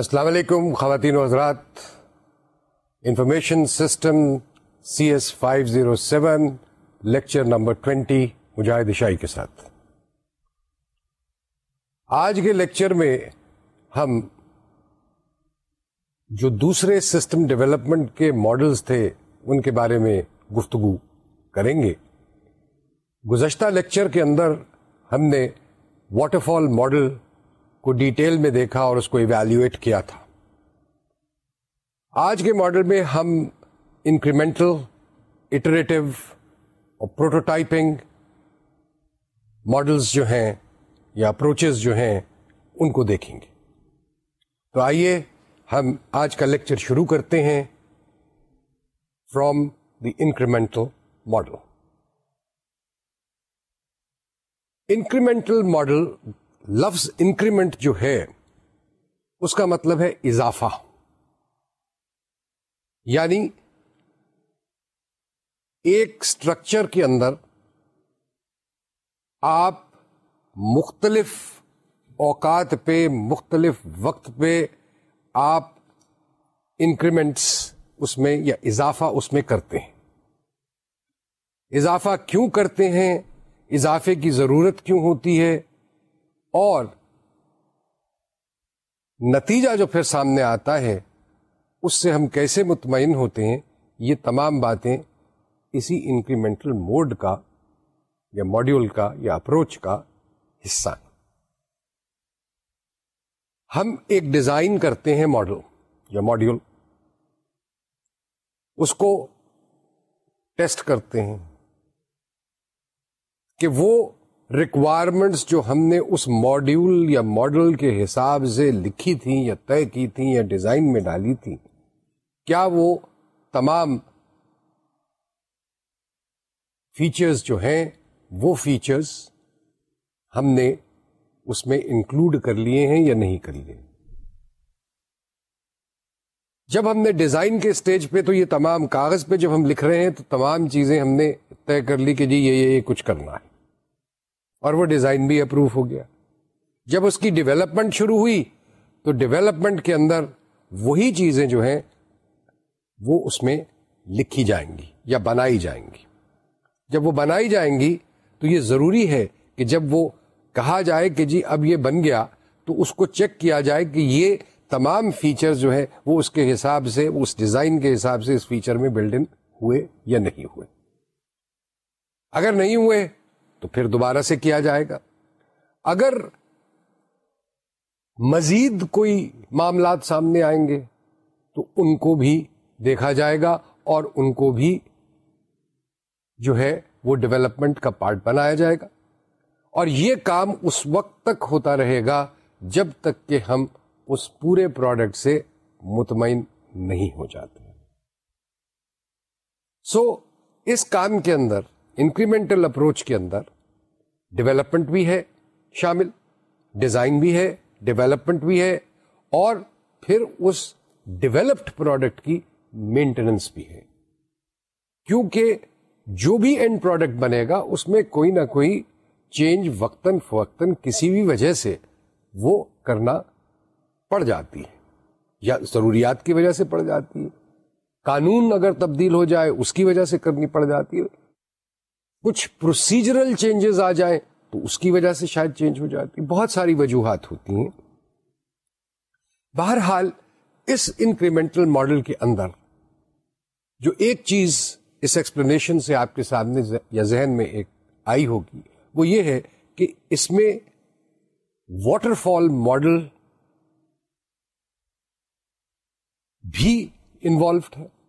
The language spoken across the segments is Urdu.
السلام علیکم خواتین و حضرات information system C S five zero seven lecture number twenty Mujahid عشائی کے ساتھ آج کے لیکچر میں ہم جو دوسرے سسٹم ڈیولپمنٹ کے ماڈلز تھے ان کے بارے میں گفتگو کریں گے گزشتہ لیکچر کے اندر ہم نے واٹر فال ماڈل کو ڈیٹیل میں دیکھا اور اس کو ایویلویٹ کیا تھا۔ آج کے ماڈل میں ہم انکریمنٹل اٹریٹو اور پروٹوٹائپنگ ماڈلس جو ہیں یا اپروچز جو ہیں ان کو دیکھیں گے۔ تو آئیے ہم آج کا لیکچر شروع کرتے ہیں from the incremental model incremental model لفظ انکریمنٹ جو ہے، اس کا مطلب ہے اضافہ۔ یعنی ایک اسٹرکچر کے اندر آپ مختلف اوقات پہ، مختلف وقت پہ آپ انکریمنٹس اس میں یا اضافہ اس میں کرتے ہیں۔ اضافہ کیوں کرتے ہیں؟ اضافے کی ضرورت کیوں ہوتی ہے؟ اور نتیجہ جو پھر سامنے آتا ہے، اس سے ہم کیسے مطمئن ہوتے ہیں؟ یہ تمام باتیں اسی انکریمنٹل موڈ کا یا ماڈیول کا یا اپروچ کا حصہ ہیں۔ ہم ایک ڈیزائن کرتے ہیں ماڈل یا ماڈیول اس کو ٹیسٹ کرتے ہیں کہ وہ ریکوائرمنٹس جو ہم نے اس ماڈیول یا ماڈل کے حساب سے لکھی تھیں یا طے کی تھیں یا ڈیزائن میں ڈالی تھی کیا وہ تمام فیچرز جو ہیں، وہ فیچرز ہم نے اس میں انکلوڈ کر لیے ہیں یا نہیں کر لیے؟ جب ہم نے ڈیزائن کے اسٹیج پہ، تو یہ تمام کاغذ پہ جب ہم لکھ رہے ہیں، تو تمام چیزیں ہم نے طے کر لی کہ جی یہ یہ کچھ کرنا ہے۔ اور وہ ڈیزائن بھی اپروو ہو گیا۔ جب اس کی ڈیولپمنٹ شروع ہوئی، تو ڈیولپمنٹ کے اندر وہی چیزیں جو ہیں، وہ اس میں لکھی جائیں گی یا بنائی جائیں گی۔ جب وہ بنائی جائیں گی، تو یہ ضروری ہے کہ جب وہ کہا جائے کہ جی اب یہ بن گیا، تو اس کو چیک کیا جائے کہ یہ تمام فیچر جو ہے وہ اس کے حساب سے اس ڈیزائن کے حساب سے اس فیچر میں بلڈ ان ہوئے یا نہیں ہوئے۔ اگر نہیں ہوئے تو پھر دوبارہ سے کیا جائے گا؟ اگر مزید کوئی معاملات سامنے آئیں گے تو ان کو بھی دیکھا جائے گا اور ان کو بھی جو ہے وہ ڈیولپمنٹ کا پارٹ بنایا جائے گا۔ اور یہ کام اس وقت تک ہوتا رہے گا جب تک کہ ہم اس پورے پروڈکٹ سے مطمئن نہیں ہو جاتے۔ سو so, اس کام کے اندر انکریمنٹل اپروچ کے اندر ڈیولپمنٹ بھی ہے شامل ڈیزائن بھی ہے ڈیولپمنٹ بھی ہے، اور پھر اس ڈیولپڈ پروڈکٹ کی مینٹیننس بھی ہے۔ کیونکہ جو بھی اینڈ پروڈکٹ بنے گا، اس میں کوئی نہ کوئی چینج وقتاً فوقتاً کسی بھی وجہ سے وہ کرنا پڑ جاتی ہے، یا ضروریات کی وجہ سے پڑ جاتی ہے۔ قانون اگر تبدیل ہو جائے، اس کی وجہ سے کرنی پڑ جاتی ہے۔ کچھ پروسیجرل چینجز آ جائیں تو اس کی وجہ سے شاید چینج ہو جاتی۔ بہت ساری وجوہات ہوتی ہیں۔ بہرحال، اس انکریمنٹل ماڈل کے اندر، جو ایک چیز اس ایکسپلینیشن سے آپ کے سامنے یا ذہن میں ایک آئی ہوگی، وہ یہ ہے کہ اس میں واٹر فال ماڈل بھی انوالوڈ ہے۔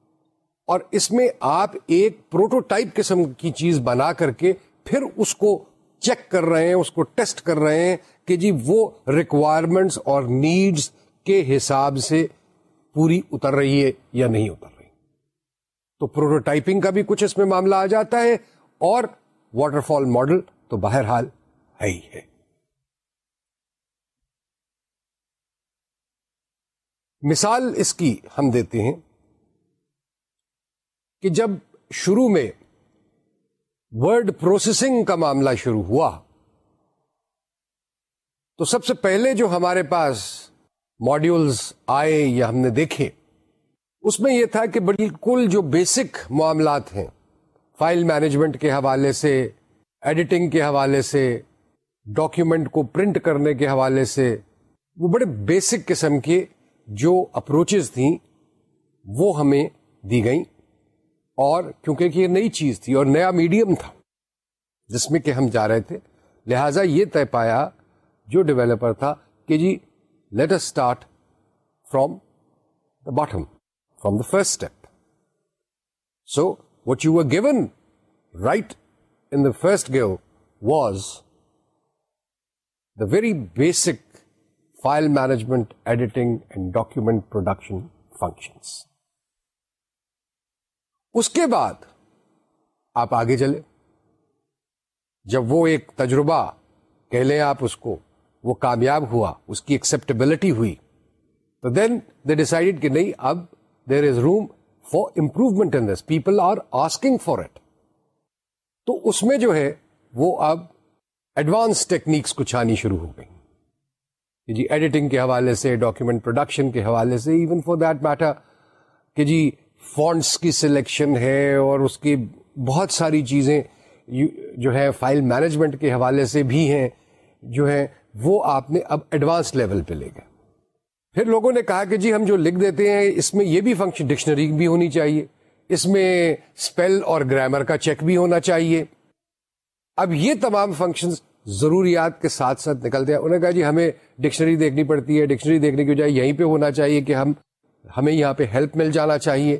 اور اس میں آپ ایک پروٹوٹائپ قسم کی چیز بنا کر کے پھر اس کو چیک کر رہے ہیں، اس کو ٹیسٹ کر رہے ہیں کہ جی وہ ریکوائرمنٹس اور نیڈس کے حساب سے پوری اتر رہی ہے یا نہیں اتر رہی۔ تو پروٹوٹائپنگ کا بھی کچھ اس میں معاملہ آ جاتا ہے اور واٹر فال ماڈل تو بہرحال ہے ہی ہے۔ مثال اس کی ہم دیتے ہیں۔ کہ جب شروع میں ورڈ پروسیسنگ کا معاملہ شروع ہوا، تو سب سے پہلے جو ہمارے پاس ماڈیولز آئے یا ہم نے دیکھے، اس میں یہ تھا کہ بالکل جو بیسک معاملات ہیں فائل مینجمنٹ کے حوالے سے ایڈیٹنگ کے حوالے سے ڈاکیومنٹ کو پرنٹ کرنے کے حوالے سے، وہ بڑے بیسک قسم کے جو اپروچز تھیں، وہ ہمیں دی گئیں۔ اور کیونکہ یہ نئی چیز تھی اور نیا میڈیم تھا، جس میں کہ ہم جا رہے تھے۔ لہذا یہ طے پایا جو ڈیولپر تھا کہ جی let us start from the bottom from the first step so what you are given right in the first give was the very basic file management editing and document production functions اس کے بعد آپ آگے چلے جب وہ ایک تجربہ کہہ لیں آپ اس کو، وہ کامیاب ہوا، اس کی ایکسپٹیبلٹی ہوئی، تو دین دے ڈیسائڈ کہ نہیں، اب there is room for improvement in this people are asking for it تو اس میں جو ہے، وہ اب ایڈوانس ٹیکنیکس کچھ آنی شروع ہو گئی۔ جی ایڈیٹنگ کے حوالے سے ڈاکیومنٹ پروڈکشن کے حوالے سے ایون فار دیٹ میٹر کہ جی فونٹس کی سلیکشن ہے اور اس کی بہت ساری چیزیں جو ہے فائل مینجمنٹ کے حوالے سے بھی ہیں، جو ہے وہ آپ نے اب ایڈوانس لیول پہ لے گئے۔ پھر لوگوں نے کہا کہ جی ہم جو لکھ دیتے ہیں، اس میں یہ بھی فنکشن ڈکشنری بھی ہونی چاہیے۔ اس میں اسپیل اور گرامر کا چیک بھی ہونا چاہیے۔ اب یہ تمام فنکشن ضروریات کے ساتھ ساتھ نکلتے ہیں۔ انہوں نے کہا جی ہمیں ڈکشنری دیکھنی پڑتی ہے۔ ڈکشنری دیکھنے کی بجائے یہیں پہ ہونا چاہیے کہ ہم ہمیں یہاں پہ ہیلپ مل جانا چاہیے۔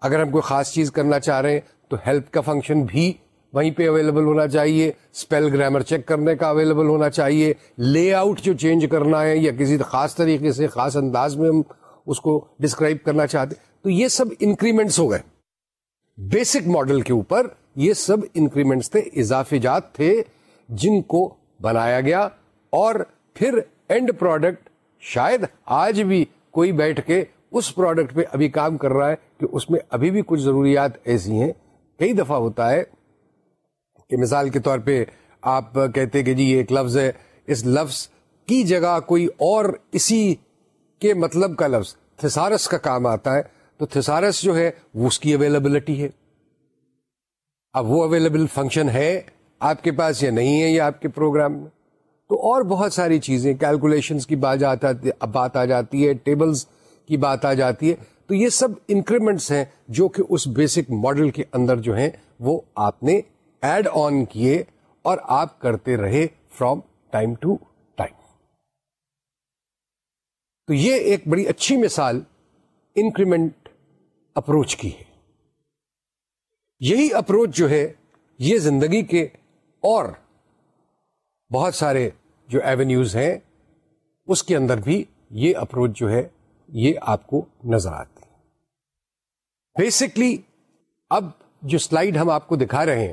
اگر ہم کوئی خاص چیز کرنا چاہ رہے ہیں تو ہیلپ کا فنکشن بھی وہیں پہ اویلیبل ہونا چاہیے۔ اسپیل گرامر چیک کرنے کا اویلیبل ہونا چاہیے۔ لے آؤٹ جو چینج کرنا ہے یا کسی خاص طریقے سے، خاص انداز میں ہم اس کو ڈسکرائب کرنا چاہتے تو یہ سب انکریمنٹس ہو گئے۔ بیسک ماڈل کے اوپر یہ سب انکریمنٹس تھے اضافی جات تھے جن کو بنایا گیا۔ اور پھر اینڈ پروڈکٹ شاید آج بھی کوئی بیٹھ کے اس پروڈکٹ پہ ابھی کام کر رہا ہے کہ اس میں ابھی بھی کچھ ضروریات ایسی ہیں۔ کئی دفعہ ہوتا ہے کہ مثال کے طور پہ آپ کہتے کہ جی یہ ایک لفظ ہے، اس لفظ کی جگہ کوئی اور اسی کے مطلب کا لفظ تھسارس کا کام آتا ہے، تو تھسارس جو ہے وہ اس کی اویلیبلٹی ہے۔ اب وہ اویلیبل فنکشن ہے آپ کے پاس یا نہیں ہے یہ آپ کے پروگرام میں۔ تو اور بہت ساری چیزیں کیلکولیشن کی بات بات آ جاتی ہے ٹیبلز کی بات آ جاتی ہے۔ تو یہ سب انکریمنٹس ہیں جو کہ اس بیسک ماڈل کے اندر جو ہیں، وہ آپ نے ایڈ آن کیے اور آپ کرتے رہے فرام ٹائم ٹو ٹائم تو یہ ایک بڑی اچھی مثال انکریمنٹ اپروچ کی ہے۔ یہی اپروچ جو ہے، یہ زندگی کے اور بہت سارے جو ایونیوز ہیں، اس کے اندر بھی یہ اپروچ جو ہے یہ آپ کو نظر آتی بیسکلی اب جو سلائیڈ ہم آپ کو دکھا رہے ہیں،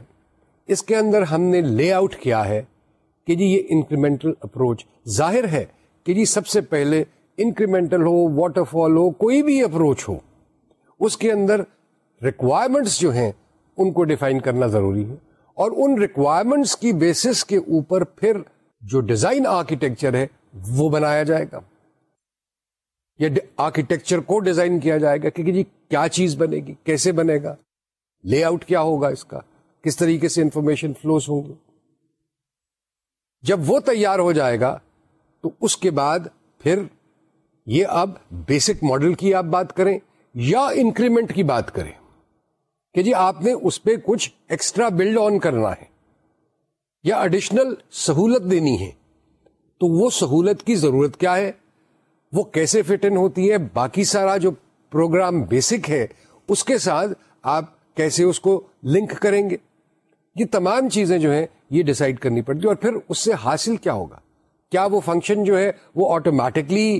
اس کے اندر ہم نے لے آؤٹ کیا ہے کہ جی یہ انکریمنٹل اپروچ ظاہر ہے کہ جی سب سے پہلے انکریمنٹل ہو واٹر فال ہو، کوئی بھی اپروچ ہو، اس کے اندر ریکوائرمنٹس جو ہیں، ان کو ڈیفائن کرنا ضروری ہے۔ اور ان ریکوائرمنٹس کی بیسس کے اوپر پھر جو ڈیزائن آرکیٹیکچر ہے، وہ بنایا جائے گا۔ یا آرکیٹیکچر کو ڈیزائن کیا جائے گا کہ جی کیا چیز بنے گی، کیسے بنے گا؟ لے آؤٹ کیا ہوگا اس کا؟ کس طریقے سے انفارمیشن فلوز ہوں گے؟ جب وہ تیار ہو جائے گا، تو اس کے بعد پھر یہ اب بیسک ماڈل کی آپ بات کریں یا انکریمنٹ کی بات کریں؟ کہ جی آپ نے اس پہ کچھ ایکسٹرا بلڈ آن کرنا ہے یا اڈیشنل سہولت دینی ہے، تو وہ سہولت کی ضرورت کیا ہے؟ وہ کیسے فٹ ان ہوتی ہے باقی سارا جو پروگرام بیسک ہے، اس کے ساتھ آپ کیسے اس کو لنک کریں گے؟ یہ تمام چیزیں جو ہیں، یہ ڈسائڈ کرنی پڑتی اور پھر اس سے حاصل کیا ہوگا؟ کیا وہ فنکشن جو ہے، وہ آٹومیٹکلی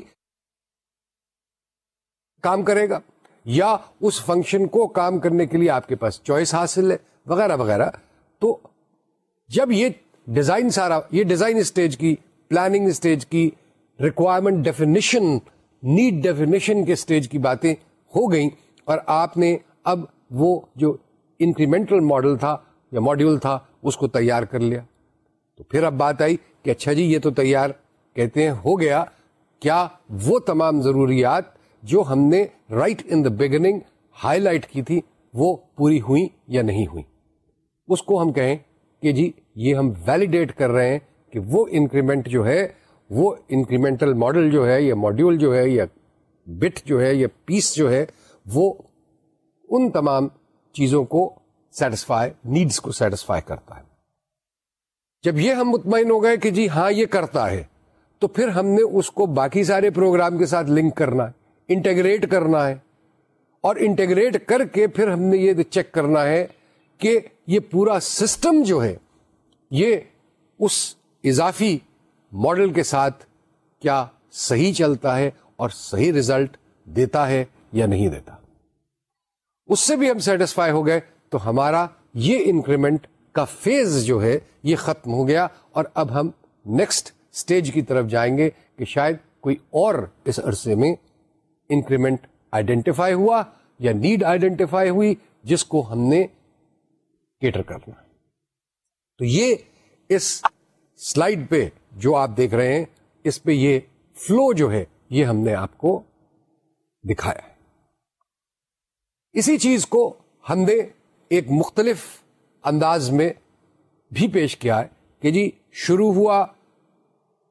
کام کرے گا؟ یا اس فنکشن کو کام کرنے کے لیے آپ کے پاس چوائس حاصل ہے، وغیرہ وغیرہ؟ تو جب یہ ڈیزائن سارا، یہ ڈیزائن اسٹیج کی، پلاننگ اسٹیج کی ریکوائرمنٹ ڈیفینیشن نیڈ ڈیفینیشن کے اسٹیج کی باتیں ہو گئیں اور آپ نے اب وہ جو انکریمنٹل ماڈل تھا یا ماڈیول تھا اس کو تیار کر لیا۔ تو پھر اب بات آئی کہ اچھا جی یہ تو تیار کہتے ہیں، ہو گیا۔ کیا وہ تمام ضروریات جو ہم نے right in the beginning highlight کی تھی، وہ پوری ہوئی یا نہیں ہوئی اس کو ہم کہیں کہ جی یہ ہم ویلیڈیٹ کر رہے ہیں کہ وہ انکریمنٹ جو ہے وہ انکریمنٹل ماڈل جو ہے یا ماڈیول جو ہے یا بٹ جو ہے یا پیس جو ہے وہ ان تمام چیزوں کو سیٹسفائی نیڈس کو سیٹسفائی کرتا ہے۔ جب یہ ہم مطمئن ہو گئے کہ جی ہاں یہ کرتا ہے، تو پھر ہم نے اس کو باقی سارے پروگرام کے ساتھ لنک کرنا ہے انٹیگریٹ کرنا ہے۔ اور انٹیگریٹ کر کے پھر ہم نے یہ چیک کرنا ہے کہ یہ پورا سسٹم جو ہے، یہ اس اضافی ماڈل کے ساتھ کیا صحیح چلتا ہے اور صحیح ریزلٹ دیتا ہے یا نہیں دیتا۔ اس سے بھی ہم سیٹسفائی ہو گئے تو ہمارا یہ انکریمنٹ کا فیز جو ہے یہ ختم ہو گیا اور اب ہم نیکسٹ اسٹیج کی طرف جائیں گے کہ شاید کوئی اور اس عرصے میں انکریمنٹ آئیڈینٹیفائی ہوا یا نیڈ آئیڈینٹیفائی ہوئی جس کو ہم نے کیٹر کرنا۔ تو یہ اس سلائڈ پہ جو آپ دیکھ رہے ہیں، اس پہ یہ فلو جو ہے، یہ ہم نے آپ کو دکھایا ہے۔ اسی چیز کو ہم نے ایک مختلف انداز میں بھی پیش کیا ہے کہ جی شروع ہوا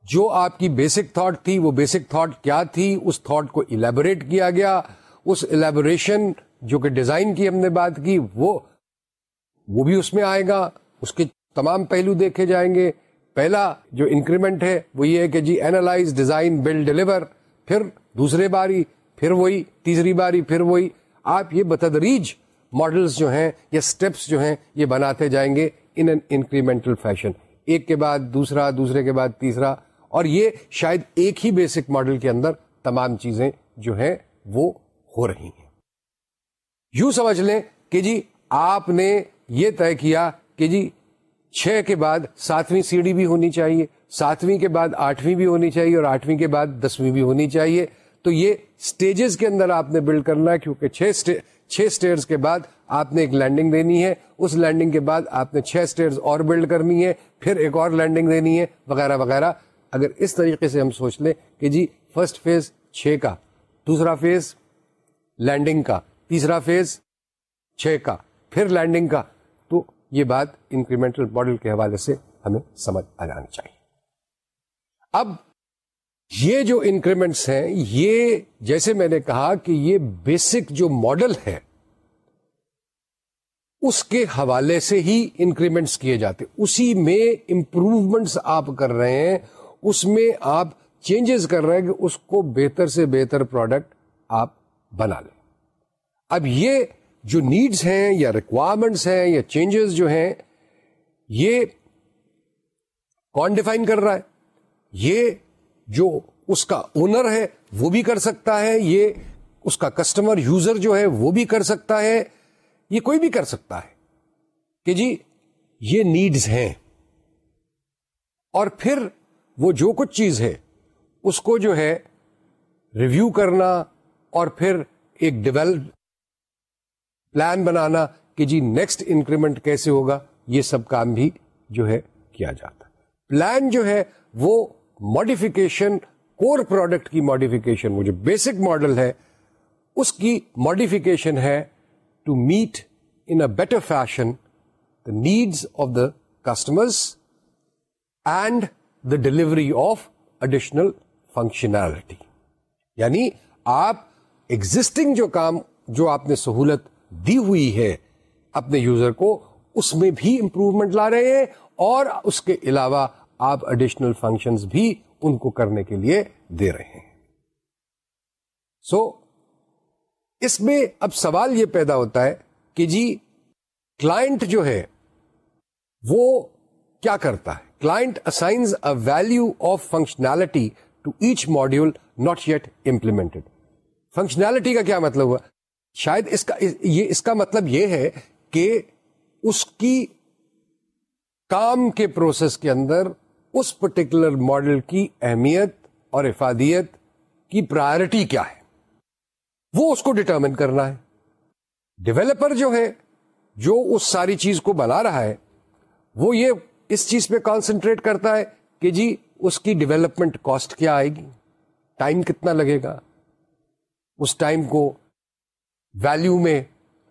جو آپ کی بیسک تھاٹ تھی، وہ بیسک تھاٹ کیا تھی؟ اس تھاٹ کو الیبوریٹ کیا گیا۔ اس الیبوریشن جو کہ ڈیزائن کی ہم نے بات کی، وہ وہ بھی اس میں آئے گا۔ اس کے تمام پہلو دیکھے جائیں گے۔ پہلا جو انکریمنٹ ہے وہ یہ ہے کہ جی اینالائز ڈیزائن بلڈ ڈلیور پھر دوسرے باری، پھر وہی، تیسری باری، پھر وہی۔ آپ یہ بتدریج ماڈلس جو ہیں یا اسٹیپس جو ہیں یہ بناتے جائیں گے ان این انکریمنٹل فیشن ایک کے بعد دوسرا، دوسرے کے بعد تیسرا۔ اور یہ شاید ایک ہی بیسک ماڈل کے اندر تمام چیزیں جو ہیں وہ ہو رہی ہیں۔ یوں سمجھ لیں کہ جی آپ نے یہ طے کیا کہ جی چھ کے بعد ساتویں سیڑھی بھی ہونی چاہیے، ساتویں کے بعد آٹھویں بھی ہونی چاہیے اور آٹھویں کے بعد دسویں بھی ہونی چاہیے۔ تو یہ سٹیجز کے اندر آپ نے بلڈ کرنا ہے، کیونکہ چھ چھ سٹیئرز کے بعد آپ نے ایک لینڈنگ دینی ہے۔ اس لینڈنگ کے بعد آپ نے چھ سٹیئرز اور بلڈ کرنی ہے، پھر ایک اور لینڈنگ دینی ہے، وغیرہ وغیرہ۔ اگر اس طریقے سے ہم سوچ لیں کہ جی فرسٹ فیز چھ کا، دوسرا فیز لینڈنگ کا، تیسرا فیز چھ کا، پھر لینڈنگ کا۔ یہ بات انکریمنٹل ماڈل کے حوالے سے ہمیں سمجھ آ جانی چاہیے۔ اب یہ جو انکریمنٹس ہیں، یہ جیسے میں نے کہا کہ یہ بیسک جو ماڈل ہے، اس کے حوالے سے ہی انکریمنٹس کیے جاتے اسی میں امپروومنٹس آپ کر رہے ہیں، اس میں آپ چینجز کر رہے ہیں کہ اس کو بہتر سے بہتر پروڈکٹ آپ بنا لیں۔ اب یہ جو نیڈس ہیں یا ریکوائرمنٹس ہیں یا چینجز جو ہیں، یہ کون ڈیفائن کر رہا ہے. یہ جو اس کا اونر ہے وہ بھی کر سکتا ہے، یہ اس کا کسٹمر یوزر جو ہے وہ بھی کر سکتا ہے، یہ کوئی بھی کر سکتا ہے. کہ جی یہ نیڈز ہیں. اور پھر وہ جو کچھ چیز ہے اس کو جو ہے ریویو کرنا اور پھر ایک ڈیولپ پلان بنانا کہ جی نیکسٹ انکریمنٹ کیسے ہوگا، یہ سب کام بھی جو ہے کیا جاتا پلان جو ہے وہ ماڈیفکیشن کور پروڈکٹ کی ماڈیفکیشن وہ جو بیسک ماڈل ہے، اس کی ماڈیفکیشن ہے to meet in a better fashion the needs of the customers and the delivery of additional functionality یعنی آپ ایگزٹنگ جو کام، جو آپ نے سہولت دی ہوئی ہے۔ اپنے یوزر کو اس میں بھی امپروومنٹ لا رہے ہیں اور اس کے علاوہ آپ اڈیشنل فنکشنز بھی ان کو کرنے کے لیے دے رہے ہیں۔ سو so, اس میں اب سوال یہ پیدا ہوتا ہے کہ جی کلائنٹ جو ہے وہ کیا کرتا ہے؟ Client assigns a value of functionality to each module not yet implemented functionality کا کیا مطلب ہوا؟ شاید اس کا یہ اس کا مطلب یہ ہے کہ اس کی کام کے پروسیس کے اندر اس پرٹیکولر ماڈل کی اہمیت اور افادیت کی پرائرٹی کیا ہے؟ وہ اس کو ڈٹرمن کرنا ہے۔ ڈیولپر جو ہے، جو اس ساری چیز کو بنا رہا ہے، وہ یہ اس چیز پہ کانسنٹریٹ کرتا ہے کہ جی اس کی ڈیولپمنٹ کاسٹ کیا آئے گی؟ ٹائم کتنا لگے گا؟ اس ٹائم کو ویلو میں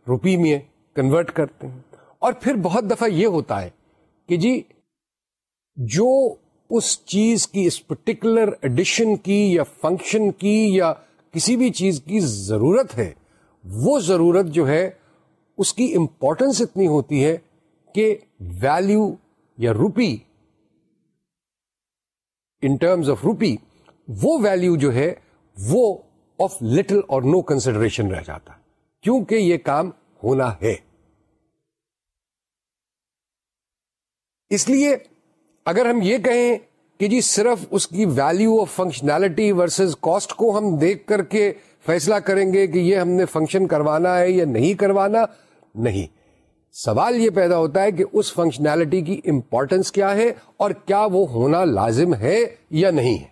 روپی میں کنورٹ کرتے ہیں۔ اور پھر بہت دفعہ یہ ہوتا ہے کہ جی جو اس چیز کی، اس پرٹیکولر ایڈیشن کی یا فنکشن کی یا کسی بھی چیز کی ضرورت ہے، وہ ضرورت جو ہے، اس کی امپورٹنس اتنی ہوتی ہے کہ ویلو یا rupee in terms of rupee وہ ویلو جو ہے، وہ of little or no consideration رہ جاتا۔ ہے کیونکہ یہ کام ہونا ہے۔ اس لیے اگر ہم یہ کہیں کہ جی صرف اس کی value of functionality versus cost کو ہم دیکھ کر کے فیصلہ کریں گے کہ یہ ہم نے فنکشن کروانا ہے یا نہیں کروانا، نہیں۔ سوال یہ پیدا ہوتا ہے کہ اس فنکشنالٹی کی امپورٹنس کیا ہے اور کیا وہ ہونا لازم ہے یا نہیں ہے۔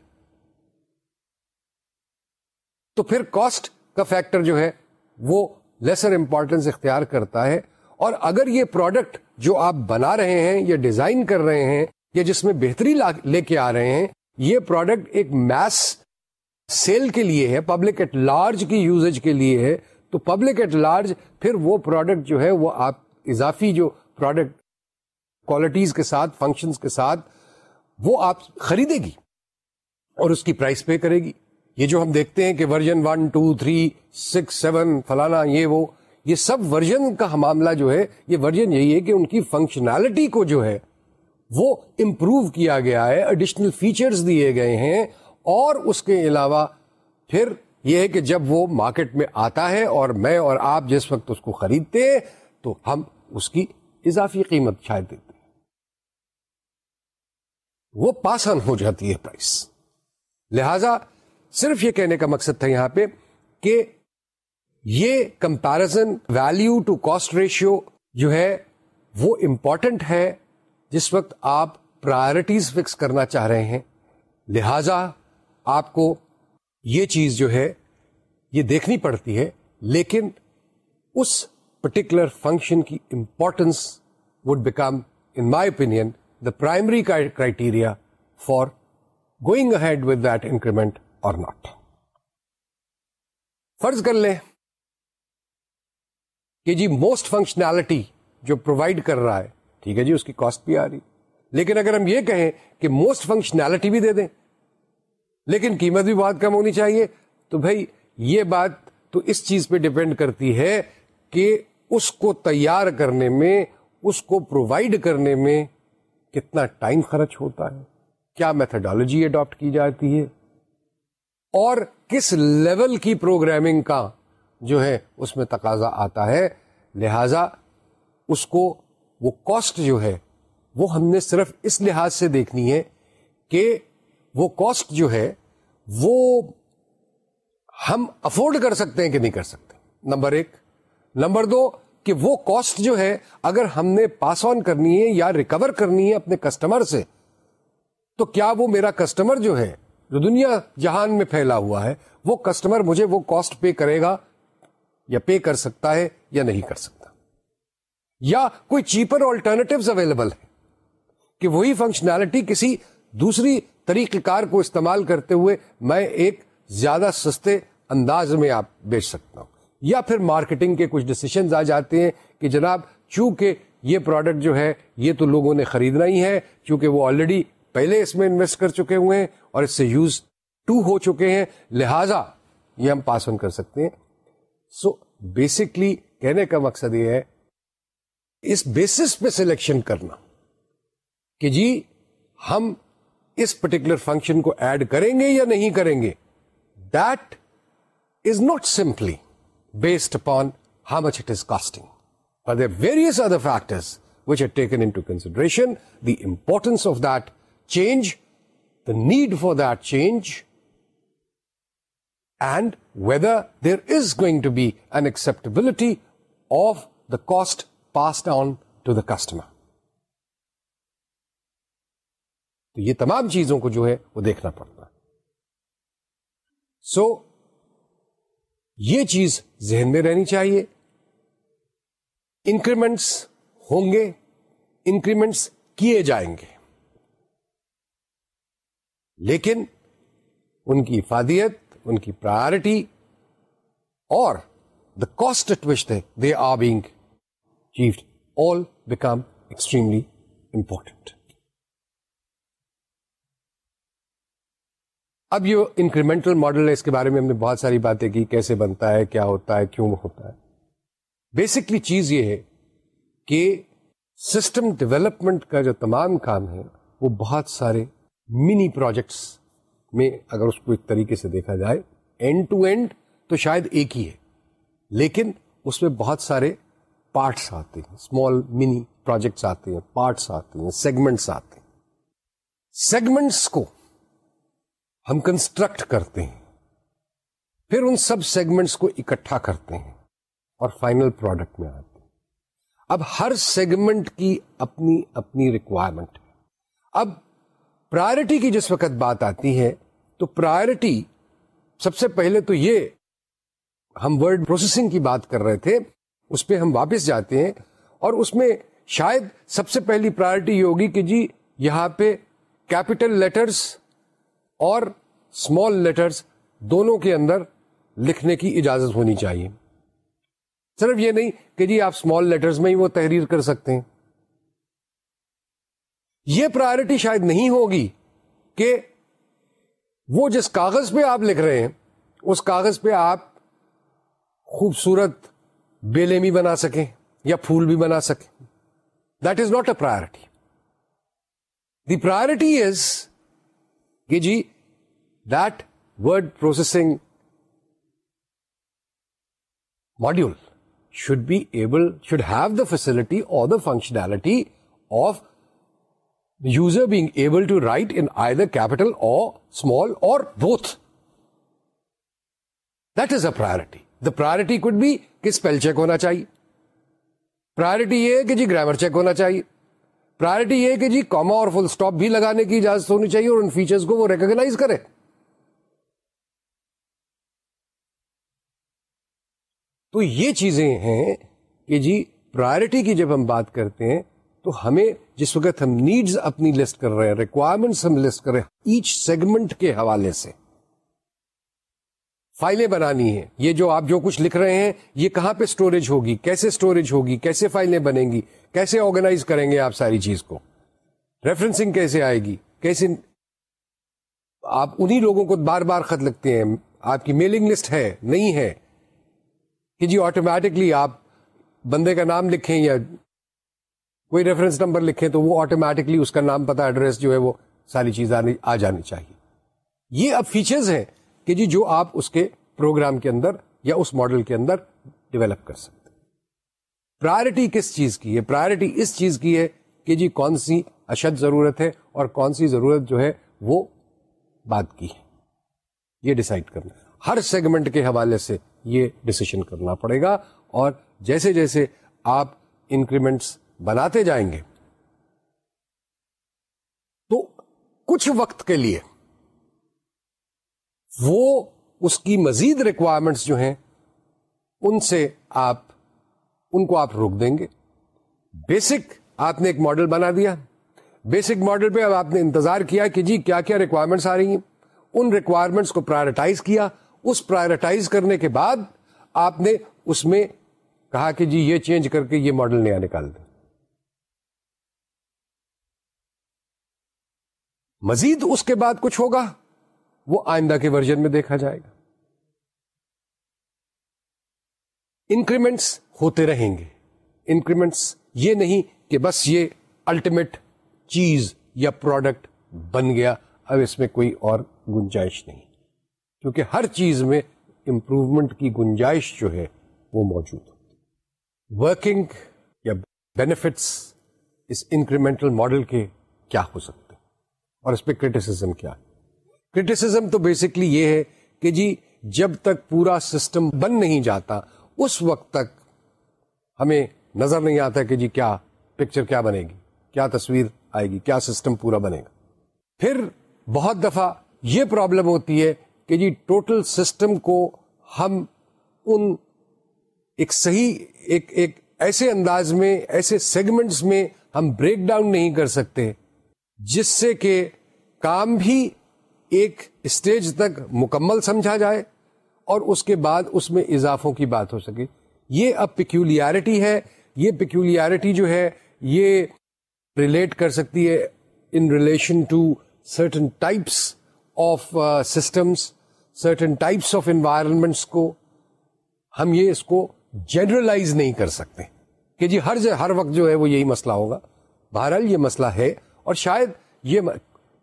تو پھر کاسٹ کا فیکٹر جو ہے وہ لیسر امپورٹنس اختیار کرتا ہے اور اگر یہ پروڈکٹ جو آپ بنا رہے ہیں یا ڈیزائن کر رہے ہیں، یا جس میں بہتری لے کے آ رہے ہیں، یہ پروڈکٹ ایک میس سیل کے لیے ہے پبلک ایٹ لارج کی یوزیج کے لیے ہے۔ تو پبلک ایٹ لارج پھر وہ پروڈکٹ جو ہے، وہ آپ اضافی جو پروڈکٹ کوالٹیز کے ساتھ فنکشنز کے ساتھ، وہ آپ خریدے گی اور اس کی پرائس پے کرے گی۔ یہ جو ہم دیکھتے ہیں کہ version one, two, three, six, seven, فلانا یہ وہ، یہ سب ورژن کا معاملہ جو ہے، یہ ورژن یہی ہے کہ ان کی فنکشنالٹی کو جو ہے، وہ امپروو کیا گیا ہے ایڈیشنل فیچرز دیے گئے ہیں، اور اس کے علاوہ پھر یہ ہے کہ جب وہ مارکیٹ میں آتا ہے اور میں اور آپ جس وقت اس کو خریدتے ہیں، تو ہم اس کی اضافی قیمت شاید دیتے ہیں۔ وہ پاس آن ہو جاتی ہے پرائس لہذا صرف یہ کہنے کا مقصد تھا یہاں پہ کہ یہ comparison value to cost ratio جو ہے وہ امپورٹنٹ ہے جس وقت آپ پرائرٹیز فکس کرنا چاہ رہے ہیں۔ لہذا آپ کو یہ چیز جو ہے یہ دیکھنی پڑتی ہے، لیکن اس پرٹیکولر فنکشن کی importance would become in my opinion the primary criteria for going ahead with that increment اور ناٹ۔ فرض کر لیں کہ جی موسٹ فنکشنالٹی جو پرووائڈ کر رہا ہے، ٹھیک ہے جی اس کی کاسٹ بھی آ رہی۔ لیکن اگر ہم یہ کہیں کہ موسٹ فنکشنالٹی بھی دے دیں، لیکن قیمت بھی بہت کم ہونی چاہیے، تو بھائی یہ بات تو اس چیز پہ ڈپینڈ کرتی ہے کہ اس کو تیار کرنے میں، اس کو پرووائڈ کرنے میں کتنا ٹائم خرچ ہوتا ہے۔ کیا میتھڈالوجی اڈاپٹ کی جاتی ہے؟ اور کس لیول کی پروگرامنگ کا جو ہے اس میں تقاضا آتا ہے؟ لہذا اس کو وہ کاسٹ جو ہے، وہ ہم نے صرف اس لحاظ سے دیکھنی ہے کہ وہ کاسٹ جو ہے، وہ ہم افورڈ کر سکتے ہیں کہ نہیں کر سکتے۔ نمبر ایک۔ نمبر دو، کہ وہ کاسٹ جو ہے، اگر ہم نے پاس آن کرنی ہے یا ریکور کرنی ہے اپنے کسٹمر سے، تو کیا وہ میرا کسٹمر جو ہے جو دنیا جہان میں پھیلا ہوا ہے، وہ کسٹمر مجھے وہ کاسٹ پے کرے گا یا پے کر سکتا ہے یا نہیں کر سکتا۔ یا کوئی چیپر آلٹرنیٹو اویلیبل ہے کہ وہی فنکشنالٹی کسی دوسری طریقہ کار کو استعمال کرتے ہوئے میں ایک زیادہ سستے انداز میں آپ بیچ سکتا ہوں۔ یا پھر مارکیٹنگ کے کچھ ڈسیشن آ جاتے ہیں کہ جناب چونکہ یہ پروڈکٹ جو ہے، یہ تو لوگوں نے خریدنا ہی ہے، چونکہ وہ آلریڈی پہلے اس میں انویسٹ کر چکے ہوئے ہیں اور اس سے یوز ٹو ہو چکے ہیں۔ لہذا یہ ہم پاس آن کر سکتے ہیں۔ سو so, بیسکلی کہنے کا مقصد یہ ہے اس بیسس پہ سلیکشن کرنا کہ جی ہم اس پرٹیکولر فنکشن کو ایڈ کریں گے یا نہیں کریں گے؟ That is not simply based upon how much it is costing. But there are various other factors which are taken into consideration, the importance change the need for change and whether there is going to be an acceptability of the cost pass on to the customer تو یہ تمام چیزوں کو جو ہے وہ دیکھنا پڑتا ہے سو so, یہ چیز ذہن میں رہنی چاہیے انکریمنٹس ہوں گے انکریمنٹس کیے جائیں گے لیکن ان کی افادیت، ان کی پرائرٹی اور the cost at which they are being chief all become extremely important اب یہ انکریمنٹل ماڈل ہے، اس کے بارے میں ہم نے بہت ساری باتیں کی، کیسے بنتا ہے، کیا ہوتا ہے، کیوں ہوتا ہے۔ بیسکلی چیز یہ ہے کہ سسٹم ڈیولپمنٹ کا جو تمام کام ہے، وہ بہت سارے منی پروجیکٹس میں اگر اس کو ایک طریقے سے دیکھا جائے اینڈ ٹو اینڈ تو شاید ایک ہی ہے۔ لیکن اس میں بہت سارے پارٹس آتے ہیں۔ اسمال منی پروجیکٹس آتے ہیں پارٹس آتے ہیں سیگمنٹس آتے ہیں۔ سیگمنٹس کو ہم کنسٹرکٹ کرتے ہیں۔ پھر ان سب سیگمنٹس کو اکٹھا کرتے ہیں اور فائنل پروڈکٹ میں آتے ہیں۔ اب ہر سیگمنٹ کی اپنی اپنی ریکوائرمنٹ ہے۔ اب پرائرٹی کی جس وقت بات آتی ہے، تو پرائرٹی سب سے پہلے تو یہ، ہم ورڈ پروسیسنگ کی بات کر رہے تھے، اس پہ ہم واپس جاتے ہیں اور اس میں شاید سب سے پہلی پرائرٹی یہ ہوگی کہ جی یہاں پہ کیپٹل لیٹرز اور اسمال لیٹرز دونوں کے اندر لکھنے کی اجازت ہونی چاہیے۔ صرف یہ نہیں کہ جی آپ اسمال لیٹرز میں ہی وہ تحریر کر سکتے ہیں۔ یہ پرائرٹی شاید نہیں ہوگی کہ وہ جس کاغذ پہ آپ لکھ رہے ہیں، اس کاغذ پہ آپ خوبصورت بیلیمی بنا سکیں یا پھول بھی بنا سکیں۔ That is not a priority the priority is کہ جی word processing module should be able should have the facility اور the functionality of user being able to write in I the capital اور اسمال اور both that is a priority the priority could be کہ اسپیل چیک ہونا چاہیے پرائرٹی یہ ہے کہ جی گرامر چیک ہونا چاہیے پرائرٹی یہ ہے کہ جی کاما اور فل اسٹاپ بھی لگانے کی اجازت ہونی چاہیے اور ان فیچرز کو وہ ریکگناز کرے تو یہ چیزیں ہیں کہ جی پرائرٹی کی جب ہم بات کرتے ہیں تو ہمیں جس وقت ہم نیڈز اپنی لسٹ کر رہے ہیں ریکوائرمنٹس ہم لسٹ کر رہے ہیں ایچ سیگمنٹ کے حوالے سے فائلیں بنانی ہیں۔ یہ جو آپ جو کچھ لکھ رہے ہیں، یہ کہاں پہ اسٹوریج ہوگی؟ کیسے اسٹوریج ہوگی؟ کیسے فائلیں بنیں گی؟ کیسے آرگنائز کریں گے آپ ساری چیز کو؟ ریفرنسنگ کیسے آئے گی؟ کیسے آپ انہی لوگوں کو بار بار خط لگتے ہیں؟ آپ کی میلنگ لسٹ ہے؟ نہیں ہے۔ کہ جی آٹومیٹکلی آپ بندے کا نام لکھیں یا کوئی ریفرنس نمبر لکھیں تو وہ آٹومیٹکلی اس کا نام پتا ایڈریس جو ہے وہ ساری چیز آ جانی چاہیے۔ یہ اب فیچرز ہیں کہ جی جو آپ اس کے پروگرام کے اندر یا اس ماڈل کے اندر ڈیولپ کر سکتے پرائرٹی کس چیز کی ہے؟ پرائرٹی اس چیز کی ہے کہ جی کون سی اشد ضرورت ہے اور کون سی ضرورت جو ہے وہ بات کی ہے۔ یہ ڈسائڈ کرنا ہر سیگمنٹ کے حوالے سے یہ ڈسیشن کرنا پڑے گا اور جیسے جیسے آپ انکریمنٹس بناتے جائیں گے۔ تو کچھ وقت کے لیے وہ اس کی مزید ریکوائرمنٹس جو ہیں، ان سے آپ، ان کو آپ روک دیں گے۔ بیسک آپ نے ایک ماڈل بنا دیا۔ بیسک ماڈل پہ اب آپ نے انتظار کیا کہ جی کیا کیا ریکوائرمنٹس آ رہی ہیں۔ ان ریکوائرمنٹس کو پرائرٹائز کیا۔ اس پرائرٹائز کرنے کے بعد آپ نے اس میں کہا کہ جی یہ چینج کر کے یہ ماڈل نیا نکال دیں۔ مزید اس کے بعد کچھ ہوگا، وہ آئندہ کے ورژن میں دیکھا جائے گا۔ انکریمنٹس ہوتے رہیں گے۔ انکریمنٹس یہ نہیں کہ بس یہ الٹیمیٹ چیز یا پروڈکٹ بن گیا، اب اس میں کوئی اور گنجائش نہیں۔ کیونکہ ہر چیز میں امپروومنٹ کی گنجائش جو ہے، وہ موجود ہوتی ورکنگ یا بینیفٹس اس انکریمنٹل ماڈل کے کیا ہو سکتے اور اس پہ کریٹیسم کیا۔ ہے کرٹیسم تو بیسکلی یہ ہے کہ جی جب تک پورا سسٹم بن نہیں جاتا، اس وقت تک ہمیں نظر نہیں آتا کہ جی کیا پکچر کیا بنے گی، کیا تصویر آئے گی، کیا سسٹم پورا بنے گا۔ پھر بہت دفعہ یہ پرابلم ہوتی ہے کہ جی ٹوٹل سسٹم کو ہم ان ایک صحیح، ایک ایک ایسے انداز میں، ایسے سیگمنٹس میں ہم بریک ڈاؤن نہیں کر سکتے۔ جس سے کہ کام بھی ایک اسٹیج تک مکمل سمجھا جائے اور اس کے بعد اس میں اضافوں کی بات ہو سکے۔ یہ اب پیکولیرٹی ہے۔ یہ پیکولیرٹی جو ہے، یہ ریلیٹ کر سکتی ہے in relation to certain types of systems certain types of environments کو ہم یہ اس کو جنرلائز نہیں کر سکتے۔ کہ جی ہر ہر وقت جو ہے وہ یہی مسئلہ ہوگا۔ بہرحال یہ مسئلہ ہے۔ اور شاید یہ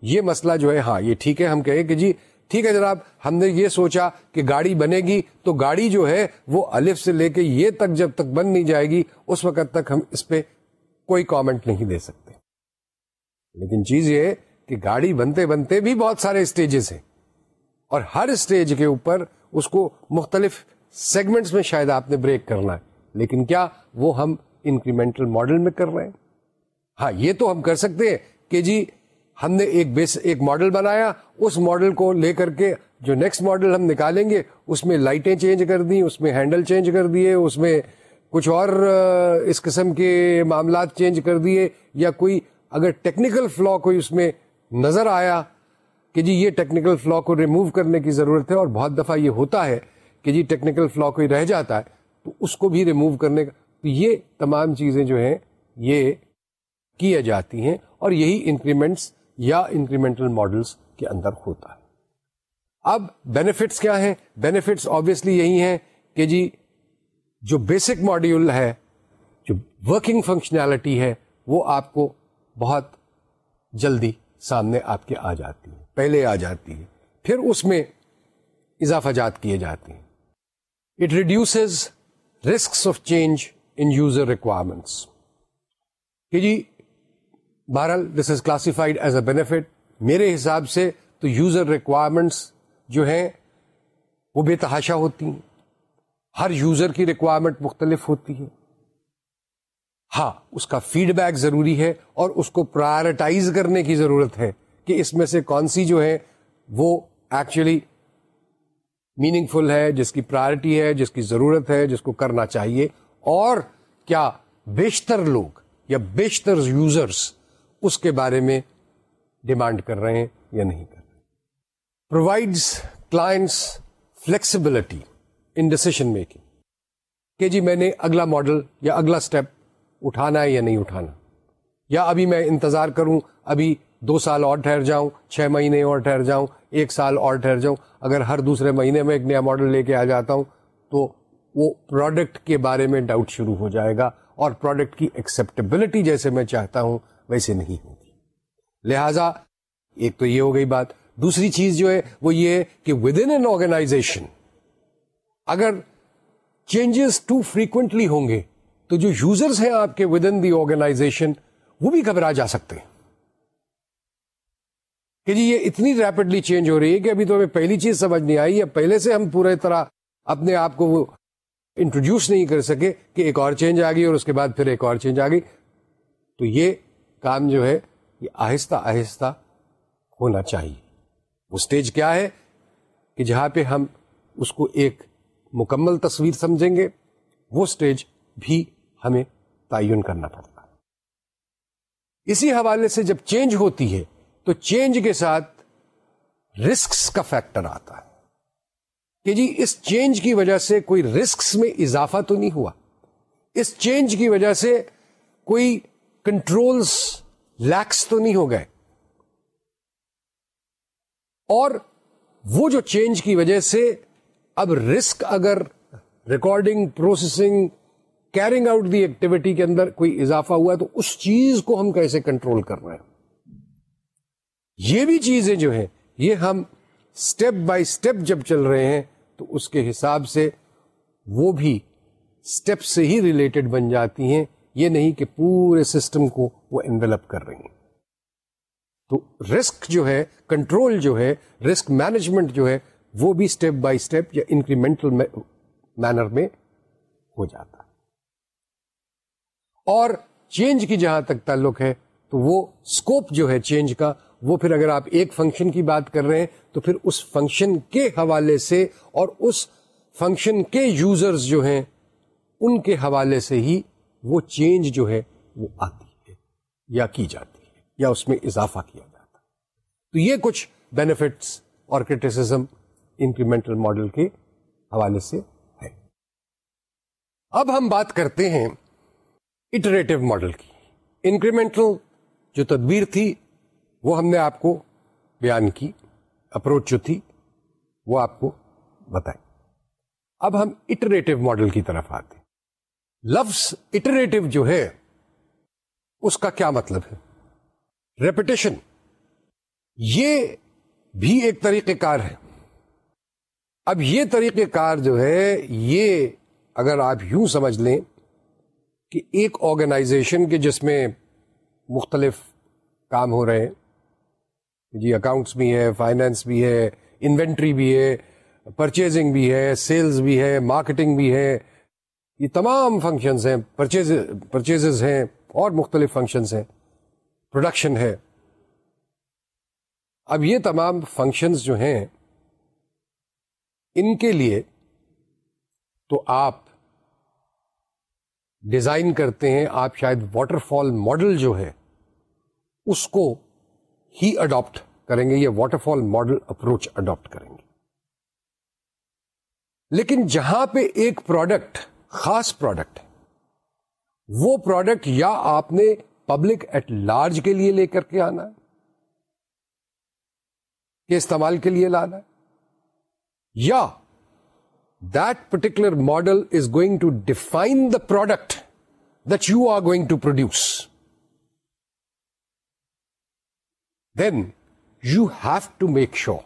یہ مسئلہ جو ہے ہاں یہ ٹھیک ہے، ہم کہیں کہ جی ٹھیک ہے جناب، ہم نے یہ سوچا کہ گاڑی بنے گی تو گاڑی جو ہے وہ الف سے لے کے یہ تک جب تک بن نہیں جائے گی، اس وقت تک ہم اس پہ کوئی کامنٹ نہیں دے سکتے۔ لیکن چیز یہ ہے کہ گاڑی بنتے بنتے بھی بہت سارے اسٹیجز ہیں۔ اور ہر اسٹیج کے اوپر اس کو مختلف سیگمنٹس میں شاید آپ نے بریک کرنا ہے۔ لیکن کیا وہ ہم انکریمنٹل ماڈل میں کر رہے ہیں؟ ہاں یہ تو ہم کر سکتے ہیں۔ کہ جی ہم نے ایک بیس، ایک ماڈل بنایا، اس ماڈل کو لے کر کے جو نیکسٹ ماڈل ہم نکالیں گے، اس میں لائٹیں چینج کر دی اس میں ہینڈل چینج کر دیے، اس میں کچھ اور اس قسم کے معاملات چینج کر دیے، یا کوئی اگر ٹیکنیکل فلو کوئی اس میں نظر آیا کہ جی یہ ٹیکنیکل فلو کو ریموو کرنے کی ضرورت ہے اور بہت دفعہ یہ ہوتا ہے کہ جی ٹیکنیکل فلو کوئی رہ جاتا ہے، تو اس کو بھی ریموو کرنے کا تو یہ تمام چیزیں جو ہیں، یہ کی جاتی ہیں۔ اور یہی انکریمنٹس یا انکریمنٹل ماڈلس کے اندر ہوتا ہے۔ اب بینیفٹس کیا ہیں؟ بینیفٹس آبیسلی یہی ہیں کہ جی جو بیسک ماڈیول ہے، جو ورکنگ فنکشنالٹی ہے، وہ آپ کو بہت جلدی سامنے آپ کے آ جاتی ہے، پہلے آ جاتی ہے، پھر اس میں اضافہ جات کیے جاتے ہیں۔ It reduces risk of change in user requirements کہ جی بہرحال this is classified as a benefit میرے حساب سے تو یوزر ریکوائرمنٹس جو ہیں وہ بے تحاشا ہوتی ہیں۔ ہر یوزر کی ریکوائرمنٹ مختلف ہوتی ہے ہاں اس کا فیڈ بیک ضروری ہے اور اس کو پرائرٹائز کرنے کی ضرورت ہے کہ اس میں سے کون سی جو ہے وہ ایکچولی میننگ فل ہے، جس کی پرائرٹی ہے، جس کی ضرورت ہے، جس کو کرنا چاہیے۔ اور کیا بیشتر لوگ یا بیشتر یوزرس اس کے بارے میں ڈیمانڈ کر رہے ہیں یا نہیں کر رہے provides clients flexibility in decision making کہ جی میں نے اگلا ماڈل یا اگلا اسٹیپ اٹھانا ہے یا نہیں اٹھانا۔ یا ابھی میں انتظار کروں، ابھی دو سال اور ٹھہر جاؤں، چھ مہینے اور ٹھہر جاؤں، ایک سال اور ٹھہر جاؤں۔ اگر ہر دوسرے مہینے میں ایک نیا ماڈل لے کے آ جاتا ہوں، تو وہ پروڈکٹ کے بارے میں ڈاؤٹ شروع ہو جائے گا اور پروڈکٹ کی ایکسپٹیبلٹی جیسے میں چاہتا ہوں ویسے نہیں ہوگی۔ لہذا ایک تو یہ ہو گئی بات، دوسری چیز جو ہے وہ یہ کہ ود ان این آرگنائزیشن اگر چینجز ٹو فریکوینٹلی ہوں گے، تو جو یوزرز ہیں آپ کے ود ان دی آرگنائزیشن وہ بھی گھبرا جا سکتے ہیں۔ کہ جی یہ اتنی ریپڈلی چینج ہو رہی ہے کہ ابھی تو ہمیں پہلی چیز سمجھ نہیں آئی، یا پہلے سے ہم پورے طرح اپنے آپ کو انٹروڈیوس نہیں کر سکے کہ ایک اور چینج آ گئی اور اس کے بعد پھر ایک اور چینج آ گئی۔ تو یہ کام جو ہے، یہ آہستہ آہستہ ہونا چاہیے۔ وہ اسٹیج کیا ہے؟ کہ جہاں پہ ہم اس کو ایک مکمل تصویر سمجھیں گے، وہ اسٹیج بھی ہمیں تعین کرنا پڑتا ہے۔ اسی حوالے سے جب چینج ہوتی ہے، تو چینج کے ساتھ رسکس کا فیکٹر آتا ہے۔ کہ جی اس چینج کی وجہ سے کوئی رسکس میں اضافہ تو نہیں ہوا۔ اس چینج کی وجہ سے کوئی کنٹرولز لیکس تو نہیں ہو گئے۔ اور وہ جو چینج کی وجہ سے اب رسک اگر recording, processing, carrying out the activity کے اندر کوئی اضافہ ہوا ہے تو اس چیز کو ہم کیسے کنٹرول کر رہے ہیں؟ یہ بھی چیزیں جو ہیں، یہ ہم اسٹیپ بائی اسٹیپ جب چل رہے ہیں تو اس کے حساب سے وہ بھی اسٹیپ سے ہی ریلیٹڈ بن جاتی ہیں۔ یہ نہیں کہ پورے سسٹم کو وہ انویلپ کر رہی ہیں۔ تو رسک جو ہے، کنٹرول جو ہے، رسک مینجمنٹ جو ہے، وہ بھی اسٹیپ بائی اسٹیپ یا انکریمنٹل مینر میں ہو جاتا۔ ہے اور چینج کی جہاں تک تعلق ہے، تو وہ اسکوپ جو ہے چینج کا، وہ پھر اگر آپ ایک فنکشن کی بات کر رہے ہیں، تو پھر اس فنکشن کے حوالے سے اور اس فنکشن کے یوزرز جو ہیں، ان کے حوالے سے ہی وہ چینج جو ہے وہ آتی ہے یا کی جاتی ہے یا اس میں اضافہ کیا جاتا ہے۔ تو یہ کچھ بینیفٹس اور کریٹیسم انکریمنٹل ماڈل کے حوالے سے ہے۔ اب ہم بات کرتے ہیں اٹریٹو ماڈل کی۔ انکریمنٹل جو تدبیر تھی، وہ ہم نے آپ کو بیان کی اپروچ جو تھی، وہ آپ کو بتائی۔ اب ہم اٹریٹو ماڈل کی طرف آتے لفظ اٹریٹو جو ہے، اس کا کیا مطلب ہے؟ ریپیٹیشن یہ بھی ایک طریقہ کار ہے۔ اب یہ طریقہ کار جو ہے، یہ اگر آپ یوں سمجھ لیں کہ ایک آرگنائزیشن کے جس میں مختلف کام ہو رہے ہیں جی اکاؤنٹس بھی ہے فائنینس بھی ہے انوینٹری بھی ہے پرچیزنگ بھی ہے سیلز بھی ہے مارکیٹنگ بھی ہے یہ تمام فنکشنز ہیں پرچیز پرچیز ہیں، اور مختلف فنکشنز ہیں پروڈکشن ہے اب یہ تمام فنکشنز جو ہیں، ان کے لیے تو آپ ڈیزائن کرتے ہیں، آپ شاید واٹر فال ماڈل جو ہے، اس کو ہی اڈاپٹ کریں گے، یا water fall model approach adapt کریں گے۔ لیکن جہاں پہ ایک پروڈکٹ خاص پروڈکٹ ہے۔ وہ پروڈکٹ یا آپ نے پبلک ایٹ لارج کے لیے لے کر کے آنا ہے۔ کہ استعمال کے لیے لانا ہے۔ یا that particular model is going to define the product that you are going to produce then you have to make sure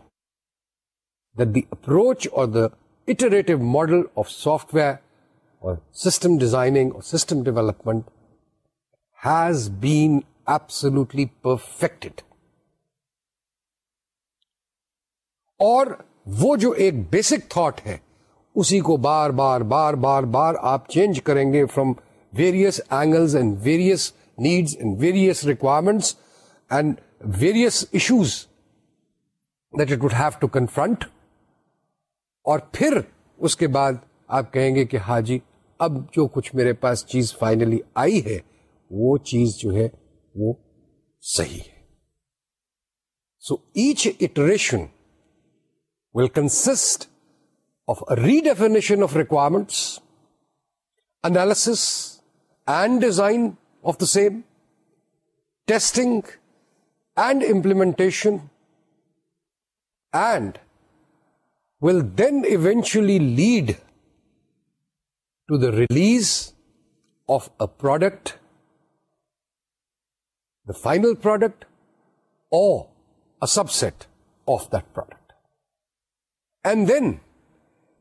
that the approach or the iterative model of software or system designing or system development has been absolutely perfected اور وہ جو ایک بیسک تھاٹ ہے، اسی کو بار بار بار بار بار آپ چینج کریں گے from various angles and various needs and various requirements and various issues that it would have to confront اور پھر اس کے بعد آپ کہیں گے کہ ہاں جی اب جو کچھ میرے پاس چیز فائنلی آئی ہے، وہ چیز جو ہے، وہ صحیح ہے۔ So each iteration will consist of redefinition of requirements analysis and design of the same testing and implementation and will then eventually lead to the release of a product the final product or subset of that product and then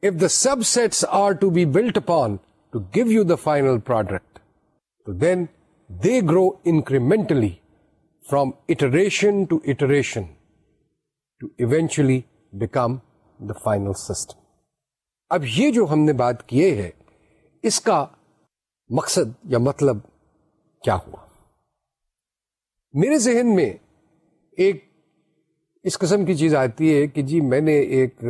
if the subsets are to be built upon to give you the final product تو then they grow incrementally from iteration to iteration to eventually become the final system اب یہ جو ہم نے بات کیے ہے اس کا مقصد یا مطلب کیا ہوا؟ میرے ذہن میں ایک اس قسم کی چیز آتی ہے کہ جی میں نے ایک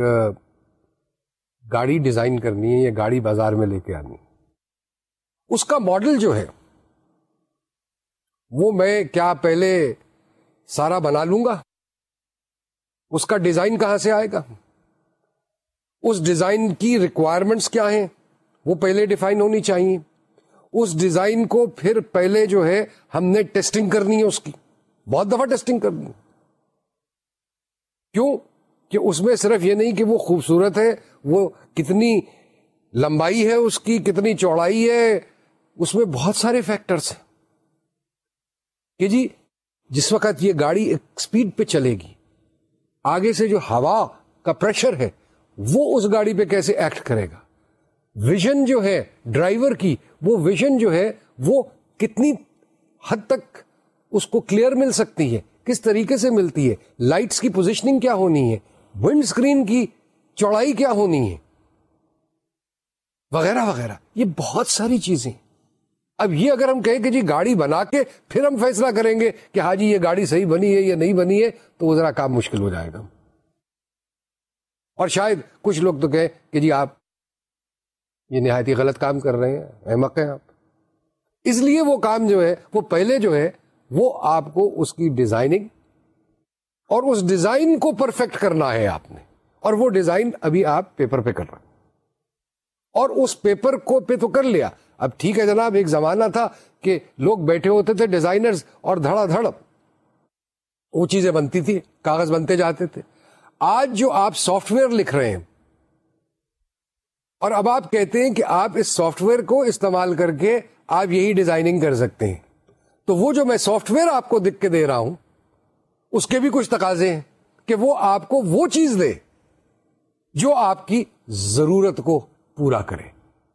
گاڑی ڈیزائن کرنی ہے یا گاڑی بازار میں لے کے آنی۔ اس کا ماڈل جو ہے، وہ میں کیا پہلے سارا بنا لوں گا؟ اس کا ڈیزائن کہاں سے آئے گا؟ اس ڈیزائن کی ریکوائرمنٹس کیا ہیں؟ وہ پہلے ڈیفائن ہونی چاہیے۔ اس ڈیزائن کو پھر پہلے جو ہے ہم نے ٹیسٹنگ کرنی ہے اس کی۔ بہت دفعہ ٹیسٹنگ کرنی۔ کیوں؟ کہ اس میں صرف یہ نہیں کہ وہ خوبصورت ہے، وہ کتنی لمبائی ہے اس کی، کتنی چوڑائی ہے، اس میں بہت سارے فیکٹرس ہیں۔ کہ جی جس وقت یہ گاڑی ایک اسپیڈ پہ چلے گی، آگے سے جو ہوا کا پریشر ہے، وہ اس گاڑی پہ کیسے ایکٹ کرے گا؟ ویژن جو ہے ڈرائیور کی، وہ ویژن جو ہے، وہ کتنی حد تک اس کو کلیئر مل سکتی ہے؟ کس طریقے سے ملتی ہے؟ لائٹس کی پوزیشننگ کیا ہونی ہے؟ ونڈ اسکرین کی چوڑائی کیا ہونی ہے؟ وغیرہ وغیرہ۔ یہ بہت ساری چیزیں۔ اب یہ اگر ہم کہیں کہ جی گاڑی بنا کے پھر ہم فیصلہ کریں گے کہ ہاں جی یہ گاڑی صحیح بنی ہے یا نہیں بنی ہے، تو وہ ذرا کام مشکل ہو جائے گا۔ اور شاید کچھ لوگ تو کہیں کہ جی آپ یہ نہایت غلط کام کر رہے ہیں۔ احمق ہیں آپ۔ اس لیے وہ کام جو ہے، وہ پہلے جو ہے، وہ آپ کو اس کی ڈیزائننگ اور اس ڈیزائن کو پرفیکٹ کرنا ہے آپ نے۔ اور وہ ڈیزائن ابھی آپ پیپر پہ کر رہے ہیں۔ اور اس پیپر کو پہ تو کر لیا۔ اب ٹھیک ہے جناب، ایک زمانہ تھا کہ لوگ بیٹھے ہوتے تھے ڈیزائنرز اور دھڑا دھڑ۔ وہ چیزیں بنتی تھی کاغذ بنتے جاتے تھے۔ آج جو آپ سافٹ ویئر لکھ رہے ہیں اور اب آپ کہتے ہیں کہ آپ اس سافٹ ویئر کو استعمال کر کے آپ یہی ڈیزائننگ کر سکتے ہیں۔ تو وہ جو میں سافٹ ویئر آپ کو دکھ کے دے رہا ہوں، اس کے بھی کچھ تقاضے ہیں کہ وہ آپ کو وہ چیز دے جو آپ کی ضرورت کو پورا کرے،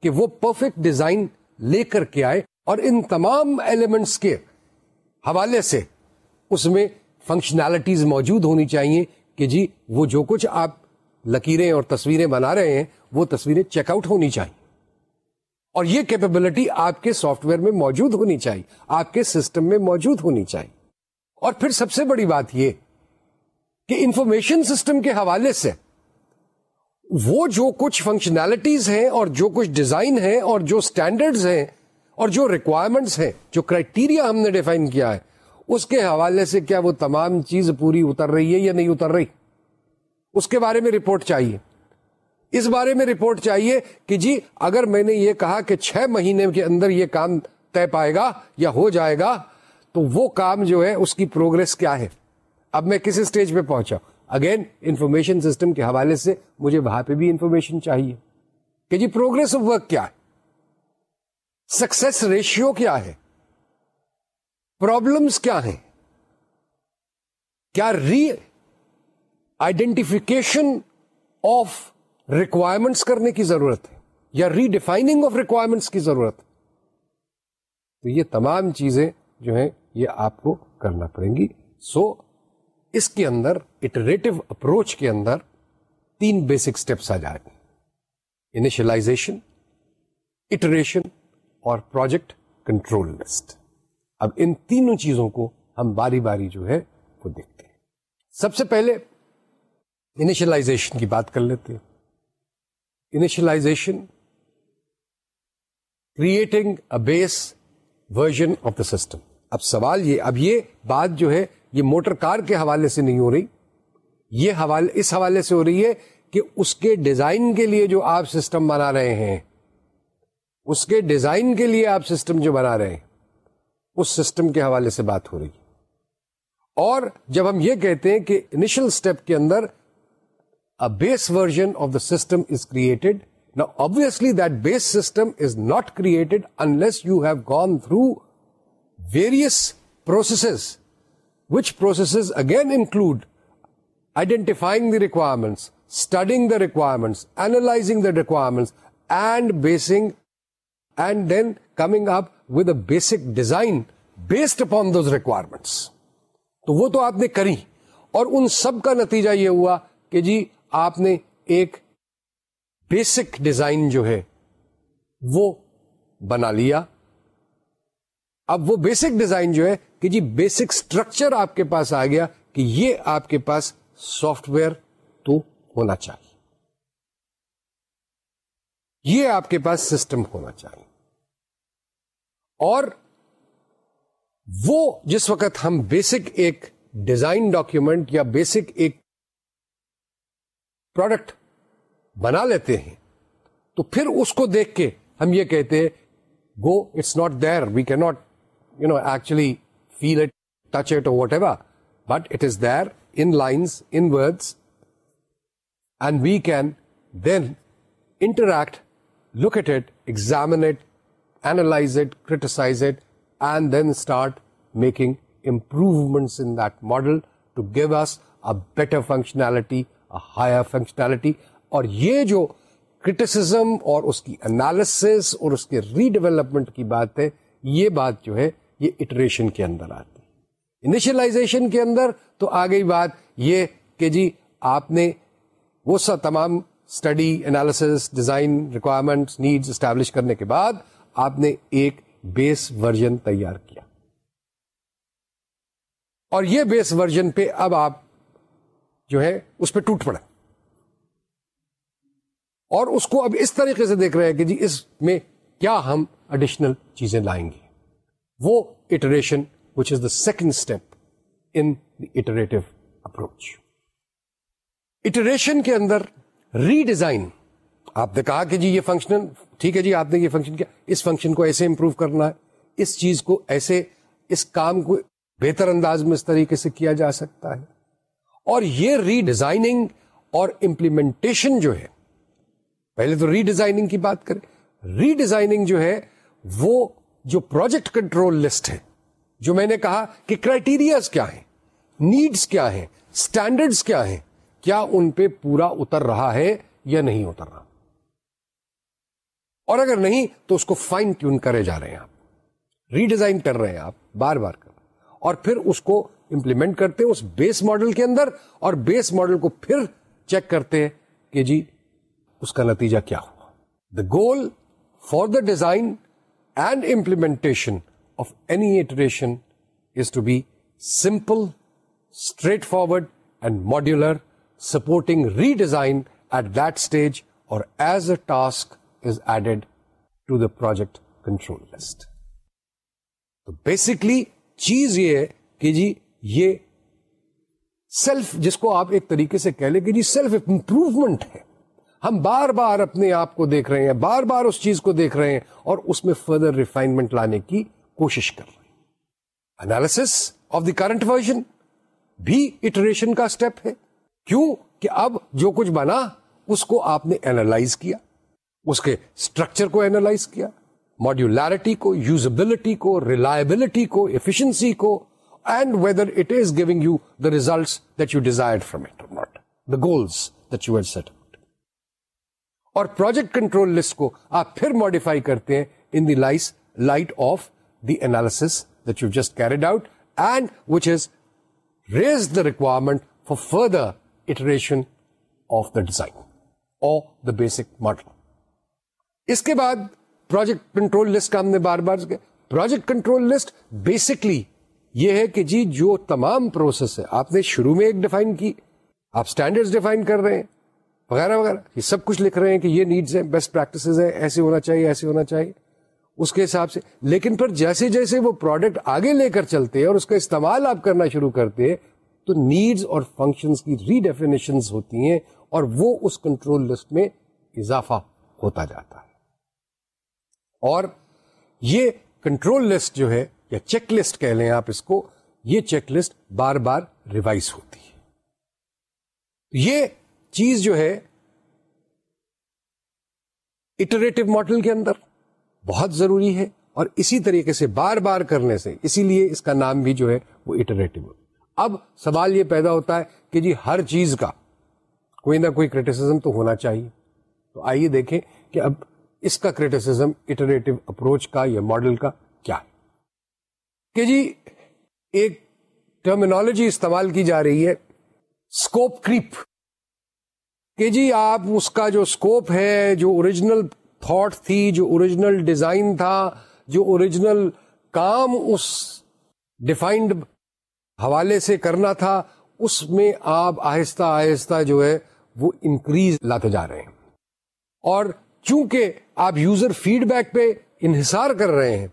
کہ وہ پرفیکٹ ڈیزائن لے کر کے آئے اور ان تمام ایلیمنٹس کے حوالے سے اس میں فنکشنالٹیز موجود ہونی چاہیے کہ جی وہ جو کچھ آپ لکیریں اور تصویریں بنا رہے ہیں وہ تصویریں چیک آؤٹ ہونی چاہیے۔ اور یہ کیپبلٹی آپ کے سافٹ ویئر میں موجود ہونی چاہیے۔ آپ کے سسٹم میں موجود ہونی چاہیے۔ اور پھر سب سے بڑی بات یہ کہ انفارمیشن سسٹم کے حوالے سے وہ جو کچھ فنکشنالٹیز ہیں اور جو کچھ ڈیزائن ہے اور جو اسٹینڈرڈ ہیں اور جو ریکوائرمنٹس ہیں، جو کرائٹیریا ہم نے ڈیفائن کیا ہے، اس کے حوالے سے کیا وہ تمام چیز پوری اتر رہی ہے یا نہیں اتر رہی؟ اس کے بارے میں رپورٹ چاہیے۔ اس بارے میں رپورٹ چاہیے کہ جی اگر میں نے یہ کہا کہ چھ مہینے کے اندر یہ کام طے پائے گا یا ہو جائے گا، تو وہ کام جو ہے، اس کی پروگرس کیا ہے؟ اب میں کس اسٹیج پہ پہنچا؟ اگین انفارمیشن سسٹم کے حوالے سے مجھے وہاں پہ بھی انفارمیشن چاہیے کہ جی پروگرس آف ورک کیا ہے؟ سکسیس ریشیو کیا ہے؟ پرابلمس کیا ہیں؟ کیا ری آئیڈینٹیفیکیشن آف ریکوائرمنٹس کرنے کی ضرورت ہے یا ری ڈیفائننگ آف ریکوائرمنٹس کی ضرورت ہے۔ تو یہ تمام چیزیں جو ہیں یہ آپ کو کرنا پڑیں گی۔ سو so, اس کے اندر اٹریٹو اپروچ کے اندر تین بیسک اسٹیپس آ جائیں۔ گے انیشلائزیشن اٹریشن اور پروجیکٹ کنٹرول لسٹ اب ان تینوں چیزوں کو ہم باری باری جو ہے وہ دیکھتے ہیں۔ سب سے پہلے انیشلائزیشن کی بات کر لیتے ہیں۔ Initialisation creating a base version of the system اب سوال یہ اب یہ بات جو ہے، یہ موٹر کار کے حوالے سے نہیں ہو رہی۔ یہ حوالے اس حوالے سے ہو رہی ہے کہ اس کے ڈیزائن کے لیے جو آپ سسٹم بنا رہے ہیں، اس کے ڈیزائن کے لیے آپ سسٹم جو بنا رہے ہیں، اس سسٹم کے حوالے سے بات ہو رہی۔ ہے اور جب ہم یہ کہتے ہیں کہ انیشل اسٹیپ کے اندر base version of the system is created نا obviously that base system is not created unless you have gone through various processes which processes again include identifying the requirements studying the requirements analysing the requirements and basing and then coming up with a basic design based upon those requirements تو وہ تو آپ نے کری اور ان سب کا نتیجہ یہ ہوا کہ جی آپ نے ایک بیسک ڈیزائن جو ہے وہ بنا لیا۔ اب وہ بیسک ڈیزائن جو ہے کہ جی بیسک اسٹرکچر آپ کے پاس آ گیا کہ یہ آپ کے پاس سافٹ ویئر تو ہونا چاہیے۔ یہ آپ کے پاس سسٹم ہونا چاہیے۔ اور وہ جس وقت ہم بیسک ایک ڈیزائن ڈاکیومنٹ یا بیسک ایک پروڈکٹ بنا لیتے ہیں۔ تو پھر اس کو دیکھ کے ہم یہ کہتے ہیں گو it's not there we key not you know actually feel it touch it whatever but it is there in lines in words and we can then interact look at it examine it analyse it criticise it and then start making improvements in that model to give us a better functionality higher functionality اور یہ جو کرٹیسزم اور اس کی انالیس اور اس کے ری ڈیولپمنٹ کی بات ہے، یہ بات جو ہے، یہ اٹریشن کے اندر آتی انیشلائزیشن کے اندر تو آ گئی بات یہ کہ جی آپ نے وہ سب تمام study analysis design requirement need establish کرنے کے بعد آپ نے ایک بیس ورژن تیار کیا۔ اور یہ بیس ورژن پہ اب آپ جو ہے، اس پہ ٹوٹ پڑا۔ اور اس کو اب اس طریقے سے دیکھ رہے ہیں کہ جی اس میں کیا ہم اڈیشنل چیزیں لائیں گے۔ وہ iteration which is the second step in iterative approach iteration کے اندر ری ڈیزائن آپ نے کہا کہ جی یہ فنکشن ٹھیک ہے جی آپ نے یہ فنکشن کیا۔ اس فنکشن کو ایسے امپروو کرنا ہے۔ اس چیز کو ایسے، اس کام کو بہتر انداز میں اس طریقے سے کیا جا سکتا ہے۔ اور یہ ری ڈیزائننگ اور امپلیمنٹیشن جو ہے، پہلے تو ری ڈیزائننگ کی بات کریں ری ڈیزائننگ جو ہے وہ جو پروجیکٹ کنٹرول لسٹ ہے، جو میں نے کہا کہ کرائٹیریاز کیا ہیں نیڈس کیا ہیں اسٹینڈرڈس کیا ہیں، کیا ان پہ پورا اتر رہا ہے یا نہیں اتر رہا؟ اور اگر نہیں تو اس کو فائن ٹیون کرے جا رہے ہیں آپ ری ڈیزائن کر رہے ہیں آپ، بار بار کر اور پھر اس کو امپلیمنٹ کرتے ہیں اس بیس ماڈل کے اندر اور بیس ماڈل کو پھر چیک کرتے ہیں کہ جی اس کا نتیجہ کیا ہوا the goal for the design and implementation of any iteration is to be simple straightforward and modular supporting redesign at that stage or as a task is added to the project control list تو بیسکلی چیز یہ ہے کہ جی یہ سیلف جس کو آپ ایک طریقے سے کہہ لیں کہ جی سیلف امپروومنٹ ہے۔ ہم بار بار اپنے آپ کو دیکھ رہے ہیں، بار بار اس چیز کو دیکھ رہے ہیں اور اس میں فردر ریفائنمنٹ لانے کی کوشش کر رہے ہیں۔ Analysis of the current version بھی اٹریشن کا اسٹیپ ہے۔ کیوں؟ کہ اب جو کچھ بنا، اس کو آپ نے اینالائز کیا، اس کے اسٹرکچر کو اینالائز کیا ماڈیولرٹی کو یوزبلٹی کو ریلائبلٹی کو ایفیشنسی کو and whether it is giving you the results that you desire from it not the goals that you had set اور پروجیکٹ کنٹرول لسٹ کو آپ پھر ماڈیفائی کرتے ہیں in the لائس light of the analysis that you just carried out and which is raise the requirement for further iteration of the design اور دا بیسک ماڈل اس کے بعد پروجیکٹ کنٹرول لسٹ کا ہم نے بار بار پروجیکٹ کنٹرول لسٹ بیسکلی یہ ہے کہ جی جو تمام پروسیس ہے، آپ نے شروع میں ایک ڈیفائن کی، آپ اسٹینڈرڈ ڈیفائن کر رہے ہیں، وغیرہ وغیرہ۔ یہ سب کچھ لکھ رہے ہیں کہ یہ نیڈس ہیں بیسٹ پریکٹسز ہیں، ایسے ہونا چاہیے، ایسے ہونا چاہیے۔ اس کے حساب سے، لیکن پھر جیسے جیسے وہ پروڈکٹ آگے لے کر چلتے ہیں اور اس کا استعمال آپ کرنا شروع کرتے ہیں، تو نیڈز اور فنکشنز کی ری ڈیفینیشن ہوتی ہیں اور وہ اس کنٹرول لسٹ میں اضافہ ہوتا جاتا ہے۔ اور یہ کنٹرول لسٹ جو ہے یا چیک لسٹ کہہ لیں آپ اس کو، یہ چیک لسٹ بار بار ریوائز ہوتی ہے۔ یہ چیز جو ہے اٹریٹو ماڈل کے اندر بہت ضروری ہے اور اسی طریقے سے بار بار کرنے سے، اسی لیے اس کا نام بھی جو ہے وہ اٹریٹو اب سوال یہ پیدا ہوتا ہے کہ جی ہر چیز کا کوئی نہ کوئی کریٹیسم تو ہونا چاہیے۔ تو آئیے دیکھیں کہ اب اس کا کریٹیسم اٹریٹو اپروچ کا یا ماڈل کا کیا ہے۔ کہ جی ایک ٹرمینالوجی استعمال کی جا رہی ہے اسکوپ کریپ کہ جی آپ اس کا جو اسکوپ ہے، جو اوریجنل تھاٹ تھی، جو اوریجنل ڈیزائن تھا، جو اوریجنل کام اس ڈیفائنڈ حوالے سے کرنا تھا، اس میں آپ آہستہ آہستہ جو ہے، وہ انکریز لاتے جا رہے ہیں۔ اور چونکہ آپ یوزر فیڈ بیک پہ انحصار کر رہے ہیں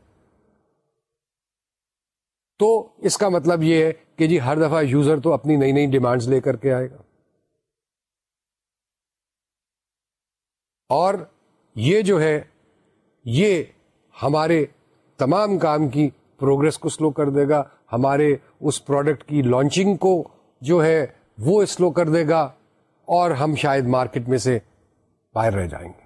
تو اس کا مطلب یہ ہے کہ جی ہر دفعہ یوزر تو اپنی نئی نئی ڈیمانڈز لے کر کے آئے گا۔ اور یہ جو ہے، یہ ہمارے تمام کام کی پروگرس کو سلو کر دے گا۔ ہمارے اس پروڈکٹ کی لانچنگ کو جو ہے، وہ سلو کر دے گا۔ اور ہم شاید مارکیٹ میں سے باہر رہ جائیں گے۔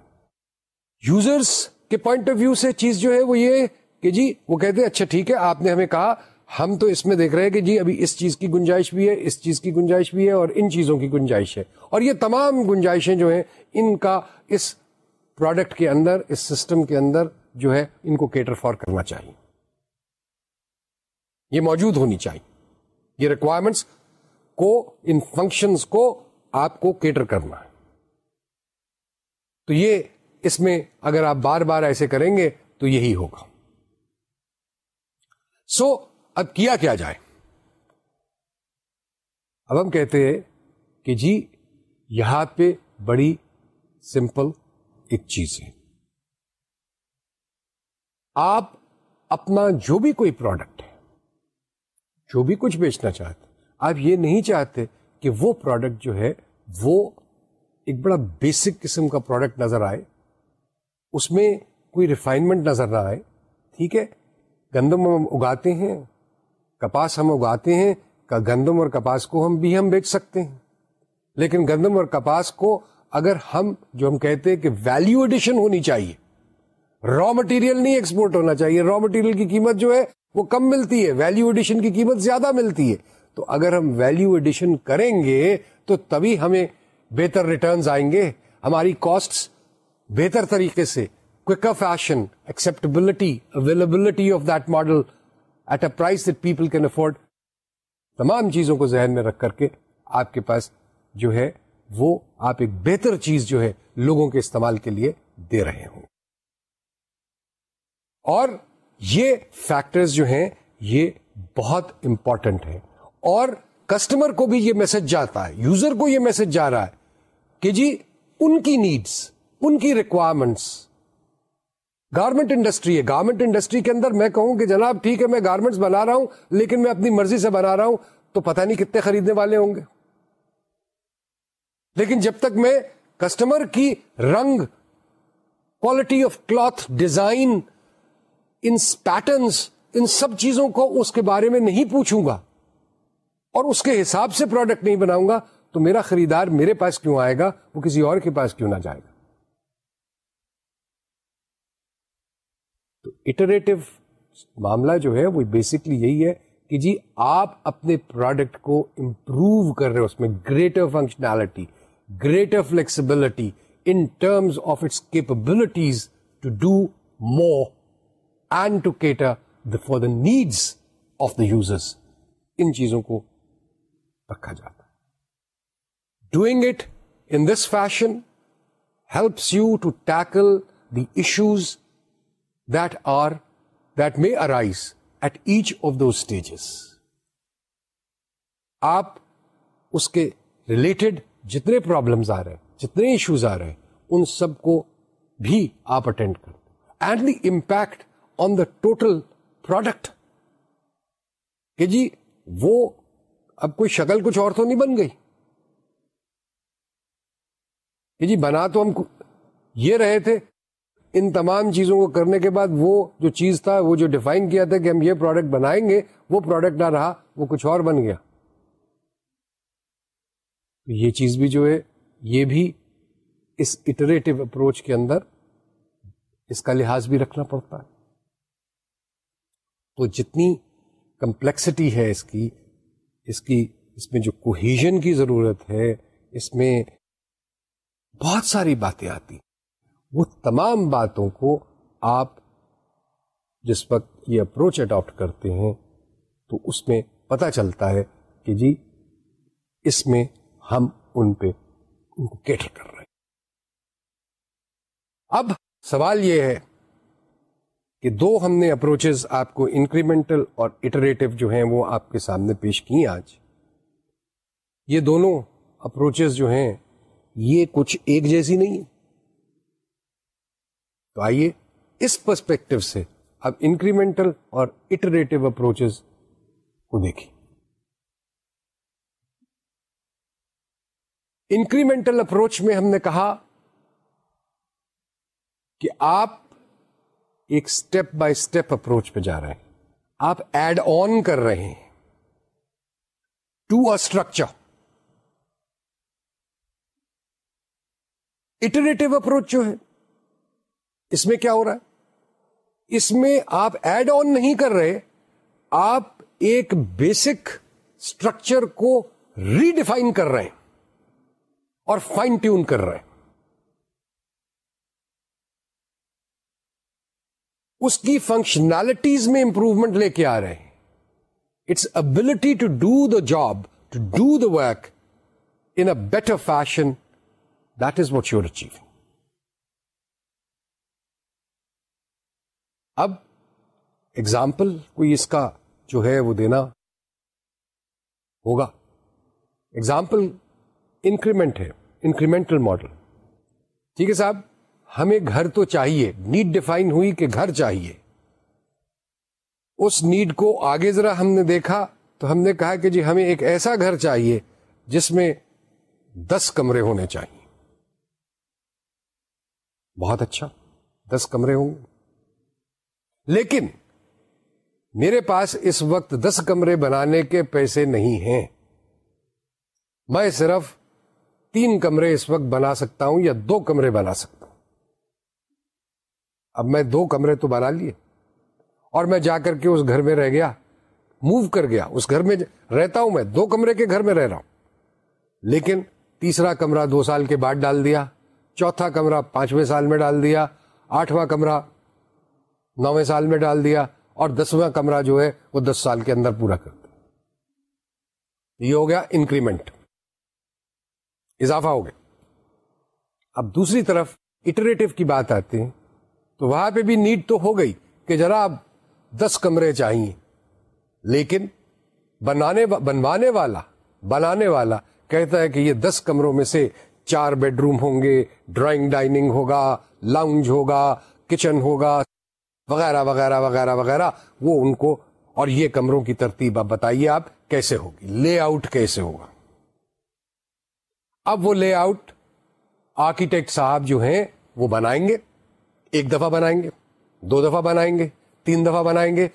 یوزرس کے پوائنٹ آف ویو سے چیز جو ہے، وہ یہ کہ جی وہ کہتے ہیں اچھا ٹھیک ہے، آپ نے ہمیں کہا ہم تو اس میں دیکھ رہے ہیں کہ جی ابھی اس چیز کی گنجائش بھی ہے اس چیز کی گنجائش بھی ہے اور ان چیزوں کی گنجائش ہے۔ اور یہ تمام گنجائشیں جو ہیں ان کا اس پروڈکٹ کے اندر اس سسٹم کے اندر جو ہے ان کو کیٹر فار کرنا چاہیے۔ یہ موجود ہونی چاہیے۔ یہ ریکوائرمنٹس کو ان فنکشنز کو آپ کو کیٹر کرنا ہے۔ تو یہ اس میں اگر آپ بار بار ایسے کریں گے تو یہی ہوگا۔ سو so, اب کیا کیا جائے؟ اب ہم کہتے ہیں کہ جی یہاں پہ بڑی سمپل ایک چیز ہے۔ آپ اپنا جو بھی کوئی پروڈکٹ ہے، جو بھی کچھ بیچنا چاہتے، آپ یہ نہیں چاہتے کہ وہ پروڈکٹ جو ہے، وہ ایک بڑا بیسک قسم کا پروڈکٹ نظر آئے۔ اس میں کوئی ریفائنمنٹ نظر نہ آئے۔ ٹھیک ہے؟ گندم ہم اگاتے ہیں کپاس ہم اگاتے ہیں گندم اور کپاس کو ہم بھی ہم بیچ سکتے ہیں۔ لیکن گندم اور کپاس کو اگر ہم، جو ہم کہتے ہیں کہ ویلو ایڈیشن ہونی چاہیے را مٹیریل نہیں ایکسپورٹ ہونا چاہیے را مٹیریل کی قیمت جو ہے وہ کم ملتی ہے ویلو ایڈیشن کی قیمت زیادہ ملتی ہے۔ تو اگر ہم ویلو ایڈیشن کریں گے تو تبھی ہمیں بہتر ریٹرنز آئیں گے۔ ہماری کاسٹ بہتر طریقے سے cooker fashion acceptability availability of that model at a price that people can afford تمام چیزوں کو ذہن میں رکھ کر کے آپ کے پاس جو ہے وہ آپ ایک بہتر چیز جو ہے لوگوں کے استعمال کے لیے دے رہے ہوں۔ اور یہ فیکٹرز جو ہیں، یہ بہت امپورٹنٹ ہے اور کسٹمر کو بھی یہ میسج جاتا ہے یوزر کو یہ میسج جا رہا ہے کہ جی ان کی نیڈس ان کی ریکوائرمنٹس گارمنٹ انڈسٹری ہے۔ گارمنٹ انڈسٹری کے اندر میں کہوں کہ جناب ٹھیک ہے، میں گارمنٹس بنا رہا ہوں، لیکن میں اپنی مرضی سے بنا رہا ہوں، تو پتہ نہیں کتنے خریدنے والے ہوں گے۔ لیکن جب تک میں کسٹمر کی رنگ quality of cloth design in patterns ان سب چیزوں کو اس کے بارے میں نہیں پوچھوں گا اور اس کے حساب سے پروڈکٹ نہیں بناؤں گا، تو میرا خریدار میرے پاس کیوں آئے گا؟ وہ کسی اور کے پاس کیوں نہ جائے گا؟ تو اٹریٹو معاملہ جو ہے وہ بیسکلی یہی ہے کہ جی آپ اپنے پروڈکٹ کو امپروو کر رہے ہو، اس میں greater functionality greater flexibility in terms of its capabilities to do more and to cater for the needs of the users ان چیزوں کو رکھا جاتا ہے۔ Doing it in this fashion helps you to tackle the issues that are that may arise at each of those stages آپ اس کے ریلیٹڈ جتنے پرابلمس آ رہے ہیں، جتنے ایشوز آ رہے ہیں، ان سب کو بھی آپ اٹینڈ کرتے and the impact on the total product کہ جی وہ اب کوئی شکل کچھ اور تو نہیں بن گئی. کہ جی بنا تو ہم یہ رہے تھے ان تمام چیزوں کو کرنے کے بعد وہ جو چیز تھا، وہ جو ڈیفائن کیا تھا کہ ہم یہ پروڈکٹ بنائیں گے، وہ پروڈکٹ نہ رہا، وہ کچھ اور بن گیا۔ یہ چیز بھی جو ہے، یہ بھی اس اٹریٹو اپروچ کے اندر اس کا لحاظ بھی رکھنا پڑتا ہے۔ تو جتنی کمپلیکسٹی ہے اس کی اس کی، اس میں جو کوہیژن کی ضرورت ہے، اس میں بہت ساری باتیں آتی وہ تمام باتوں کو آپ جس وقت یہ اپروچ اڈاپٹ کرتے ہیں، تو اس میں پتا چلتا ہے کہ جی اس میں ہم ان پہ ان کو کیٹر کر رہے ہیں۔ اب سوال یہ ہے کہ دو ہم نے اپروچز آپ کو انکریمنٹل اور اٹریٹو جو ہیں وہ آپ کے سامنے پیش کی آج۔ یہ دونوں اپروچز جو ہیں، یہ کچھ ایک جیسی نہیں ہے تو آئیے اس پرسپیکٹو سے اب انکریمنٹل اور اٹریٹو اپروچز کو دیکھیں۔ انکریمنٹل اپروچ میں ہم نے کہا کہ آپ ایک اسٹیپ بائی اسٹیپ اپروچ پہ جا رہے ہیں۔ آپ ایڈ آن کر رہے ہیں۔ To a structure iterative approach جو ہے اس میں کیا ہو رہا ہے؟ اس میں آپ ایڈ آن نہیں کر رہے، آپ ایک بیسک اسٹرکچر کو ریڈیفائن کر رہے ہیں اور فائن ٹیون کر رہے ہیں۔ اس کی فنکشنالٹیز میں امپروومنٹ لے کے آ رہے ہیں۔ Its ability to do the job to do the work in a better fashion that is what you're achieving اب ایگزامپل کوئی اس کا جو ہے وہ دینا ہوگا۔ ایگزامپل انکریمنٹ ہے انکریمنٹل ماڈل ٹھیک ہے صاحب، ہمیں گھر تو چاہیے نیڈ ڈیفائن ہوئی کہ گھر چاہیے۔ اس نیڈ کو آگے ذرا ہم نے دیکھا تو ہم نے کہا کہ جی ہمیں ایک ایسا گھر چاہیے جس میں دس کمرے ہونے چاہیے۔ بہت اچھا دس کمرے ہوں گے۔ لیکن میرے پاس اس وقت دس کمرے بنانے کے پیسے نہیں ہیں۔ میں صرف تین کمرے اس وقت بنا سکتا ہوں یا دو کمرے بنا سکتا ہوں۔ اب میں دو کمرے تو بنا لیے۔ اور میں جا کر کے اس گھر میں رہ گیا۔ موو کر گیا۔ اس گھر میں رہتا ہوں میں۔ دو کمرے کے گھر میں رہ رہا ہوں۔ لیکن تیسرا کمرہ دو سال کے بعد ڈال دیا۔ چوتھا کمرہ پانچویں سال میں ڈال دیا۔ آٹھواں کمرہ نویں سال میں ڈال دیا اور دسواں کمرہ جو ہے وہ دس سال کے اندر پورا کر دیا۔ یہ ہو گیا انکریمنٹ اضافہ ہو گیا۔ اب دوسری طرف اٹریٹو کی بات آتی ہے، تو وہاں پہ بھی نیڈ تو ہو گئی کہ ذرا اب دس کمرے چاہیے، لیکن بنانے بنوانے والا، بنانے والا کہتا ہے کہ یہ دس کمروں میں سے چار بیڈ روم ہوں گے ڈرائنگ ڈائننگ ہوگا لاؤنج ہوگا کچن ہوگا۔ وغیرہ وغیرہ وغیرہ وغیرہ۔ وہ ان کو، اور یہ کمروں کی ترتیب آپ بتائیے آپ کیسے ہوگی؟ لے آؤٹ کیسے ہوگا؟ اب وہ لے آؤٹ، آرکیٹیکٹ صاحب جو ہیں، وہ بنائیں گے، ایک دفعہ بنائیں گے، دو دفعہ بنائیں گے، تین دفعہ بنائیں گے۔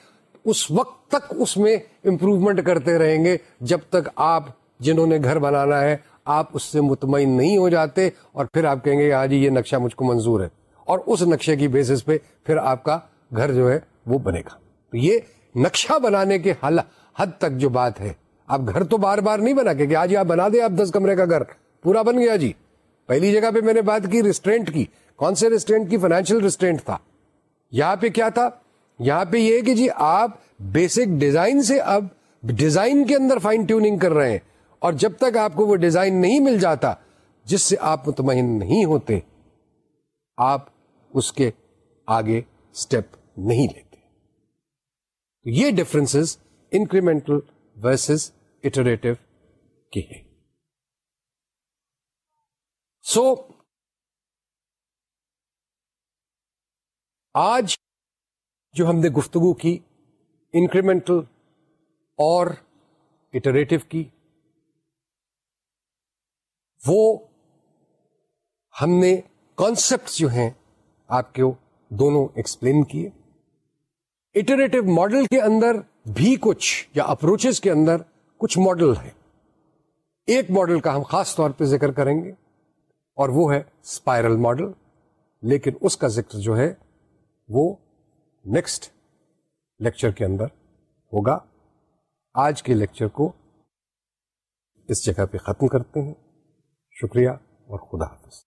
اس وقت تک اس میں امپروومنٹ کرتے رہیں گے۔ جب تک آپ جنہوں نے گھر بنانا ہے، آپ اس سے مطمئن نہیں ہو جاتے، اور پھر آپ کہیں گے ہاں جی یہ نقشہ مجھ کو منظور ہے۔ اور اس نقشے کی بیسس پہ پھر آپ کا گھر جو ہے وہ بنے گا۔ تو یہ نقشہ بنانے کے حل حد تک جو بات ہے۔ آپ گھر تو بار بار نہیں بنا کہ آج آپ بنا دیں آپ دس کمرے کا گھر۔ پورا بن گیا جی۔ پہلی جگہ پہ میں نے بات کی ریسٹورینٹ کی۔ کون سے ریسٹورینٹ کی؟ فائنینشیل ریسٹورینٹ تھا۔ یہاں پہ کیا تھا؟ یہاں پہ یہ کہ جی آپ بیسک ڈیزائن سے اب ڈیزائن کے اندر فائن ٹیوننگ کر رہے ہیں۔ اور جب تک آپ کو وہ ڈیزائن نہیں مل جاتا، جس سے آپ مطمئن نہیں ہوتے، آپ اس کے آگے اسٹیپ نہیں لیتے۔ یہ ڈفرنس انکریمنٹل ورسز اٹریٹو کی ہے سو آج جو ہم نے گفتگو کی انکریمنٹل اور اٹریٹو کی، وہ ہم نے کانسپٹ جو ہیں آپ کے دونوں ایکسپلین کیے۔ اٹریٹو ماڈل کے اندر بھی کچھ یا اپروچز کے اندر کچھ ماڈل ہیں۔ ایک ماڈل کا ہم خاص طور پہ ذکر کریں گے اور وہ ہے اسپائرل ماڈل لیکن اس کا ذکر جو ہے وہ نیکسٹ لیکچر کے اندر ہوگا۔ آج کے لیکچر کو اس جگہ پہ ختم کرتے ہیں۔ شکریہ اور خدا حافظ۔